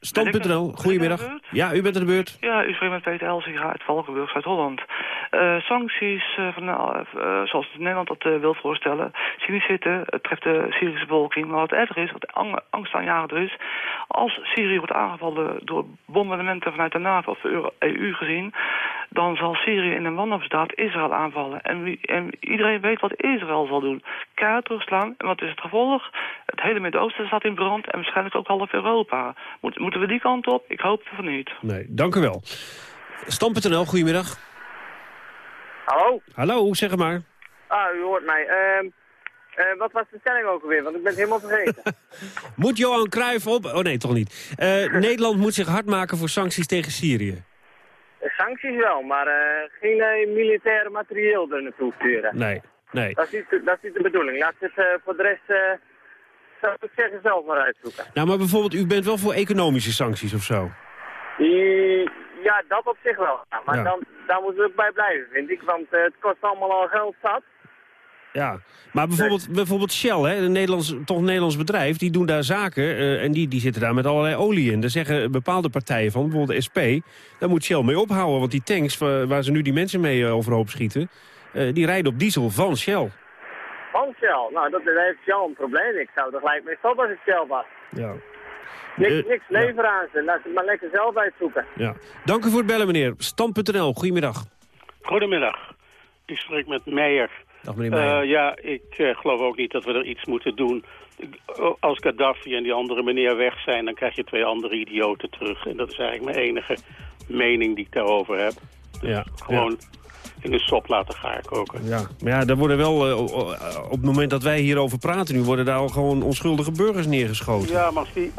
Stand.nl, goedemiddag. Ja, u bent aan de beurt. Ja, u spreekt met Peter Elsinga uit Valkenburg, Zuid-Holland. Eh, sancties, eh, van, eh, eh, zoals Nederland dat wil voorstellen, zien niet zitten. Het treft de Syrische bevolking. Maar wat erger is, wat ang angstaanjagender is... als Syrië wordt aangevallen door bombardementen vanuit de NAVO of de EU gezien... dan zal Syrië in een wanhoopsdaad Israël aanvallen. En, wie, en iedereen weet wat Israël zal doen. Keihard terugslaan. En wat is het gevolg? Het hele Midden-Oosten staat in brand en waarschijnlijk ook half Europa. Moet, moeten we die kant op? Ik hoop van niet. Nee, dank u wel. Stand.nl, goedemiddag. Hallo? Hallo, zeg het maar. Ah, u hoort mij. Ehm, eh, wat was de stelling ook alweer? Want ik ben het helemaal vergeten. Moet Johan Cruijff op... Oh nee, toch niet. Eh, Nederland moet zich hard maken voor sancties tegen Syrië. Eh, Sancties wel, maar eh, geen eh, militaire materieel er naartoe sturen. Nee, nee. Dat is niet, de- dat is niet de bedoeling. Laat het voor de rest, zou ik zeggen, zelf maar uitzoeken. Nou, maar bijvoorbeeld, u bent wel voor economische sancties of zo? Ja, dat op zich wel. Maar Ja. dan, daar moeten we ook bij blijven, vind ik. Want het kost allemaal al geld zat. Ja, maar bijvoorbeeld, bijvoorbeeld Shell, hè, een Nederlands, toch een Nederlands bedrijf, die doen daar zaken eh, en die, die zitten daar met allerlei olie in. Daar zeggen bepaalde partijen van, bijvoorbeeld de SP, daar moet Shell mee ophouden. Want die tanks waar, waar ze nu die mensen mee eh, overhoop schieten, eh, die rijden op diesel van Shell. Van Shell. Nou, dat, daar heeft Shell een probleem. Ik zou er gelijk mee stoppen als ik Shell was. Ja. Niks, niks leveren aan ze. Laat ze het maar lekker zelf uitzoeken. Ja. Dank u voor het bellen, meneer. Stand.nl, goedemiddag. Goedemiddag. Ik spreek met Meijer. Dag meneer Meijer. Eh, ja, ik eh, geloof ook niet dat we er iets moeten doen. Als Gaddafi en die andere meneer weg zijn... dan krijg je twee andere idioten terug. En dat is eigenlijk mijn enige mening die ik daarover heb. Ja, Gewoon in de sop laten gaar koken. Ja, maar ja, daar worden wel, eh, op het moment dat wij hierover praten nu, worden daar al gewoon onschuldige burgers neergeschoten. Ja, maar als die...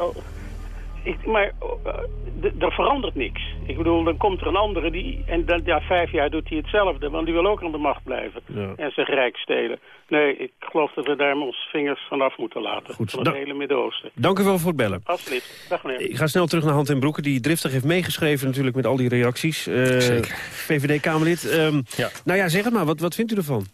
ik, maar uh, er verandert niks. Ik bedoel, dan komt er een andere die... En dan, ja, vijf jaar doet hij hetzelfde, want die wil ook aan de macht blijven. Ja. En zich rijk stelen. Nee, ik geloof dat we daar onze vingers vanaf moeten laten. Goed, van het da- hele Midden-Oosten. Dank u wel voor het bellen. Alsjeblieft. Dag meneer. Ik ga snel terug naar Hand en Broeken, die driftig heeft meegeschreven natuurlijk met al die reacties. Eh, Zeker. VVD-Kamerlid. Ehm, Nou ja, zeg het maar, wat, wat vindt u ervan?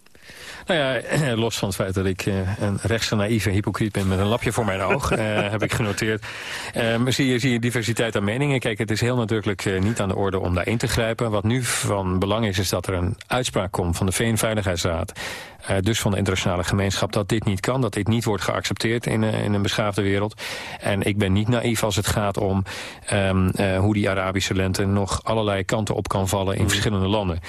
Nou ja, los van het feit dat ik eh, een rechtse naïeve hypocriet ben met een lapje voor mijn oog, eh, heb ik genoteerd. Ehm, zie, je, zie je diversiteit aan meningen. Kijk, het is heel natuurlijk eh, niet aan de orde om daarin te grijpen. Wat nu van belang is, is dat er een uitspraak komt van de VN-veiligheidsraad. eh, dus van de internationale gemeenschap, dat dit niet kan. Dat dit niet wordt geaccepteerd in, in een beschaafde wereld. En ik ben niet naïef als het gaat om ehm, eh, hoe die Arabische lente nog allerlei kanten op kan vallen in verschillende landen.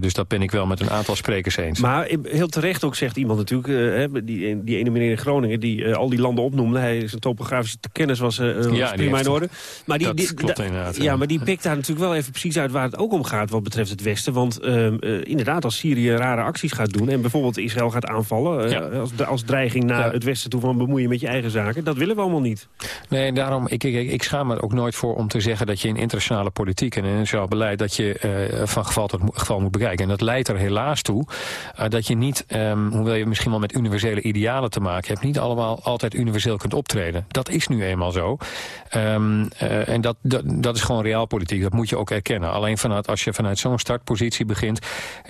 Dus dat ben ik wel met een aantal sprekers eens. Maar heel terecht ook zegt iemand natuurlijk, eh, die, die ene meneer in Groningen... die eh, al die landen opnoemde, hij, zijn topografische kennis was, eh, was prima in orde. Maar die, dat die, klopt inderdaad, Ja, maar die pikt daar natuurlijk wel even precies uit waar het ook om gaat... wat betreft het Westen. Want ehm, eh, inderdaad, als Syrië rare acties gaat doen... en bijvoorbeeld Israël gaat aanvallen... als, als dreiging naar het Westen toe van bemoeien met je eigen zaken... dat willen we allemaal niet. Nee, daarom, ik, ik, ik schaam me er ook nooit voor om te zeggen dat je in internationale politiek en in internationaal beleid, dat je van geval tot geval moet bekijken. En dat leidt er helaas toe dat je niet, ehm, hoewel je misschien wel met universele idealen te maken hebt, niet allemaal altijd universeel kunt optreden. Dat is nu eenmaal zo. Ehm, eh, en dat, dat, is gewoon realpolitiek. Dat moet je ook erkennen. Alleen vanuit, als je vanuit zo'n startpositie begint,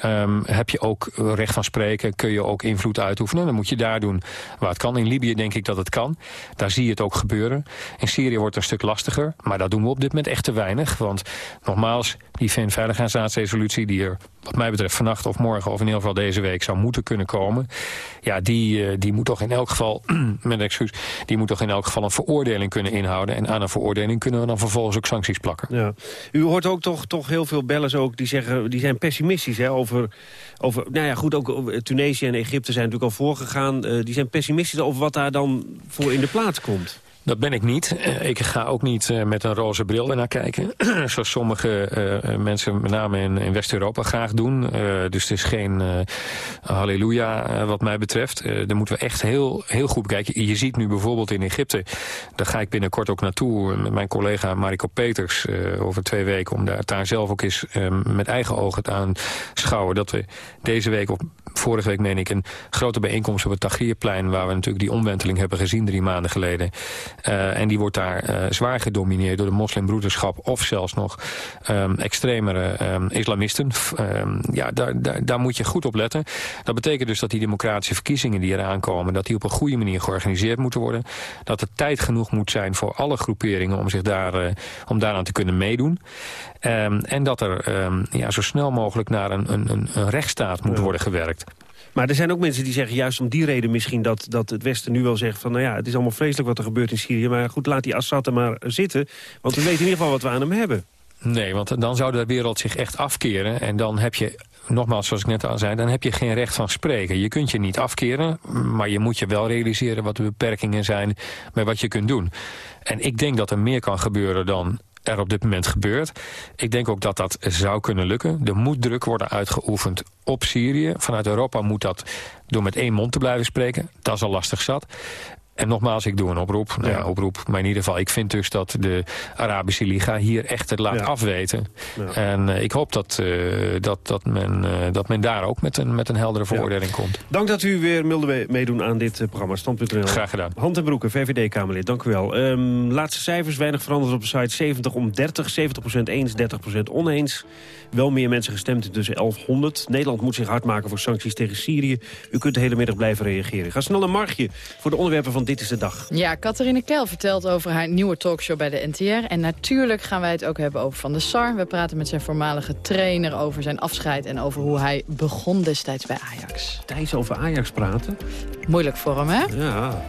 ehm, heb je ook recht van spreken, kun je ook invloed uitoefenen. Dan moet je daar doen waar het kan. In Libië denk ik dat het kan. Daar zie je het ook gebeuren. In Syrië wordt het een stuk lastiger. Maar dat doen we op dit moment echt te weinig. Want nogmaals, die VN-veiligheidsraadsresolutie... die er wat mij betreft vannacht of morgen... of in ieder geval deze week zou moeten kunnen komen... ja, die, eh, die moet toch in elk geval... met excuus, die moet toch in elk geval een veroordeling kunnen inhouden. En aan een veroordeling kunnen we dan vervolgens ook sancties plakken. Ja. U hoort ook toch, toch heel veel bellers ook die zeggen, die zijn pessimistisch hè, over, over, nou ja goed, ook over Tunesië en Egypte zijn natuurlijk al voorgegaan. Eh, die zijn pessimistisch over wat daar dan voor in de plaats komt. Dat ben ik niet. Eh, Ik ga ook niet eh, met een roze bril ernaar kijken. Zoals sommige eh, mensen, met name in, West-Europa, graag doen. Dus het is geen halleluja wat mij betreft. Daar moeten we echt heel, heel goed bekijken. Je ziet nu bijvoorbeeld in Egypte... daar ga ik binnenkort ook naartoe met mijn collega Mariko Peters... over twee weken, om daar, daar zelf ook eens met eigen ogen te aanschouwen... dat we deze week, of vorige week meen ik... een grote bijeenkomst op het Tagrierplein... waar we natuurlijk die omwenteling hebben gezien drie maanden geleden... Uh, en die wordt daar uh, zwaar gedomineerd door de moslimbroederschap... of zelfs nog um, extremere um, islamisten. Um, ja, daar, daar, daar moet je goed op letten. Dat betekent dus dat die democratische verkiezingen die eraan komen... dat die op een goede manier georganiseerd moeten worden. Dat er tijd genoeg moet zijn voor alle groeperingen... om, zich daar, uh, om daaraan te kunnen meedoen. en dat er ja, zo snel mogelijk naar een, een, een rechtsstaat moet worden gewerkt. Maar er zijn ook mensen die zeggen juist om die reden misschien... dat, dat het Westen nu wel zegt van... nou ja, het is allemaal vreselijk wat er gebeurt in Syrië... maar goed, laat die Assad er maar zitten. Want we weten in ieder geval wat we aan hem hebben. Nee, want dan zou de wereld zich echt afkeren. En dan heb je, nogmaals zoals ik net al zei... dan heb je geen recht van spreken. Je kunt je niet afkeren, maar je moet je wel realiseren... wat de beperkingen zijn bij wat je kunt doen. En ik denk dat er meer kan gebeuren dan er op dit moment gebeurt. Ik denk ook dat dat zou kunnen lukken. Er moet druk worden uitgeoefend op Syrië. Vanuit Europa moet dat door met één mond te blijven spreken. Dat is al lastig zat. En nogmaals, ik doe een oproep. Nou ja, oproep. Maar in ieder geval, ik vind dus dat de Arabische Liga hier echt het laat ja. afweten. Ja. En uh, ik hoop dat, uh, dat, dat, men, uh, dat men daar ook met een, met een heldere veroordeling komt. Dank dat u weer wilde meedoen aan dit programma. Stand.nl. Graag gedaan. Hand en Broeken, VVD-Kamerlid. Dank u wel. Um, laatste cijfers, weinig veranderd op de site. 70 om 30, 70% eens, 30% oneens. Wel meer mensen gestemd tussen 1100. Nederland moet zich hard maken voor sancties tegen Syrië. U kunt de hele middag blijven reageren. Ga snel een margje voor de onderwerpen van Dit is de Dag. Ja, Catharine Kel vertelt over haar nieuwe talkshow bij de NTR. En natuurlijk gaan wij het ook hebben over Van de Sar. We praten met zijn voormalige trainer over zijn afscheid... en over hoe hij begon destijds bij Ajax. Thijs over Ajax praten? Moeilijk voor hem, hè? Ja.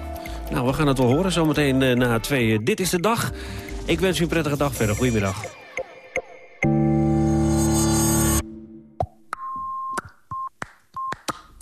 Nou, we gaan het wel horen zometeen uh, na twee. Dit is de Dag. Ik wens u een prettige dag verder. Goedemiddag.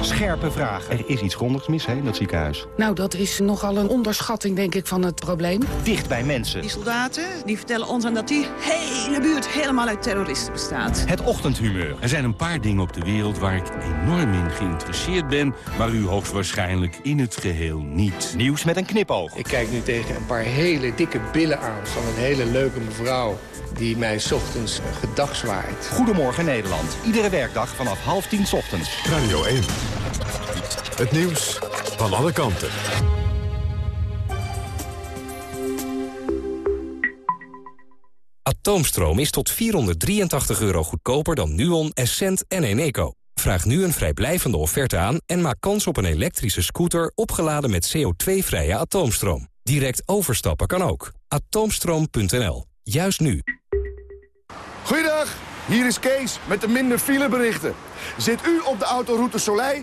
Scherpe vragen. Er is iets grondigs mis hè, in dat ziekenhuis. Nou, dat is nogal een onderschatting, denk ik, van het probleem. Dicht bij mensen. Die soldaten die vertellen ons aan dat die hele buurt helemaal uit terroristen bestaat. Het ochtendhumeur. Er zijn een paar dingen op de wereld waar ik enorm in geïnteresseerd ben... maar u hoogstwaarschijnlijk in het geheel niet. Nieuws met een knipoog. Ik kijk nu tegen een paar hele dikke billen aan van een hele leuke mevrouw die mij 's ochtends gedag zwaait. Goedemorgen Nederland. Iedere werkdag vanaf half tien 's ochtends. Radio 1. Het nieuws van alle kanten. Atoomstroom is tot 483 euro goedkoper dan Nuon, Essent en Eneco. Vraag nu een vrijblijvende offerte aan en maak kans op een elektrische scooter opgeladen met CO2-vrije atoomstroom. Direct overstappen kan ook. Atoomstroom.nl. Juist nu. Goeiedag, hier is Kees met de minder fileberichten. Zit u op de autoroute Soleil,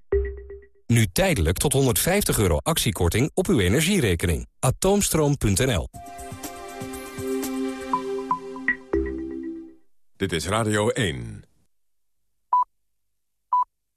Nu tijdelijk tot 150 euro actiekorting op uw energierekening. Atoomstroom.nl Dit is Radio 1.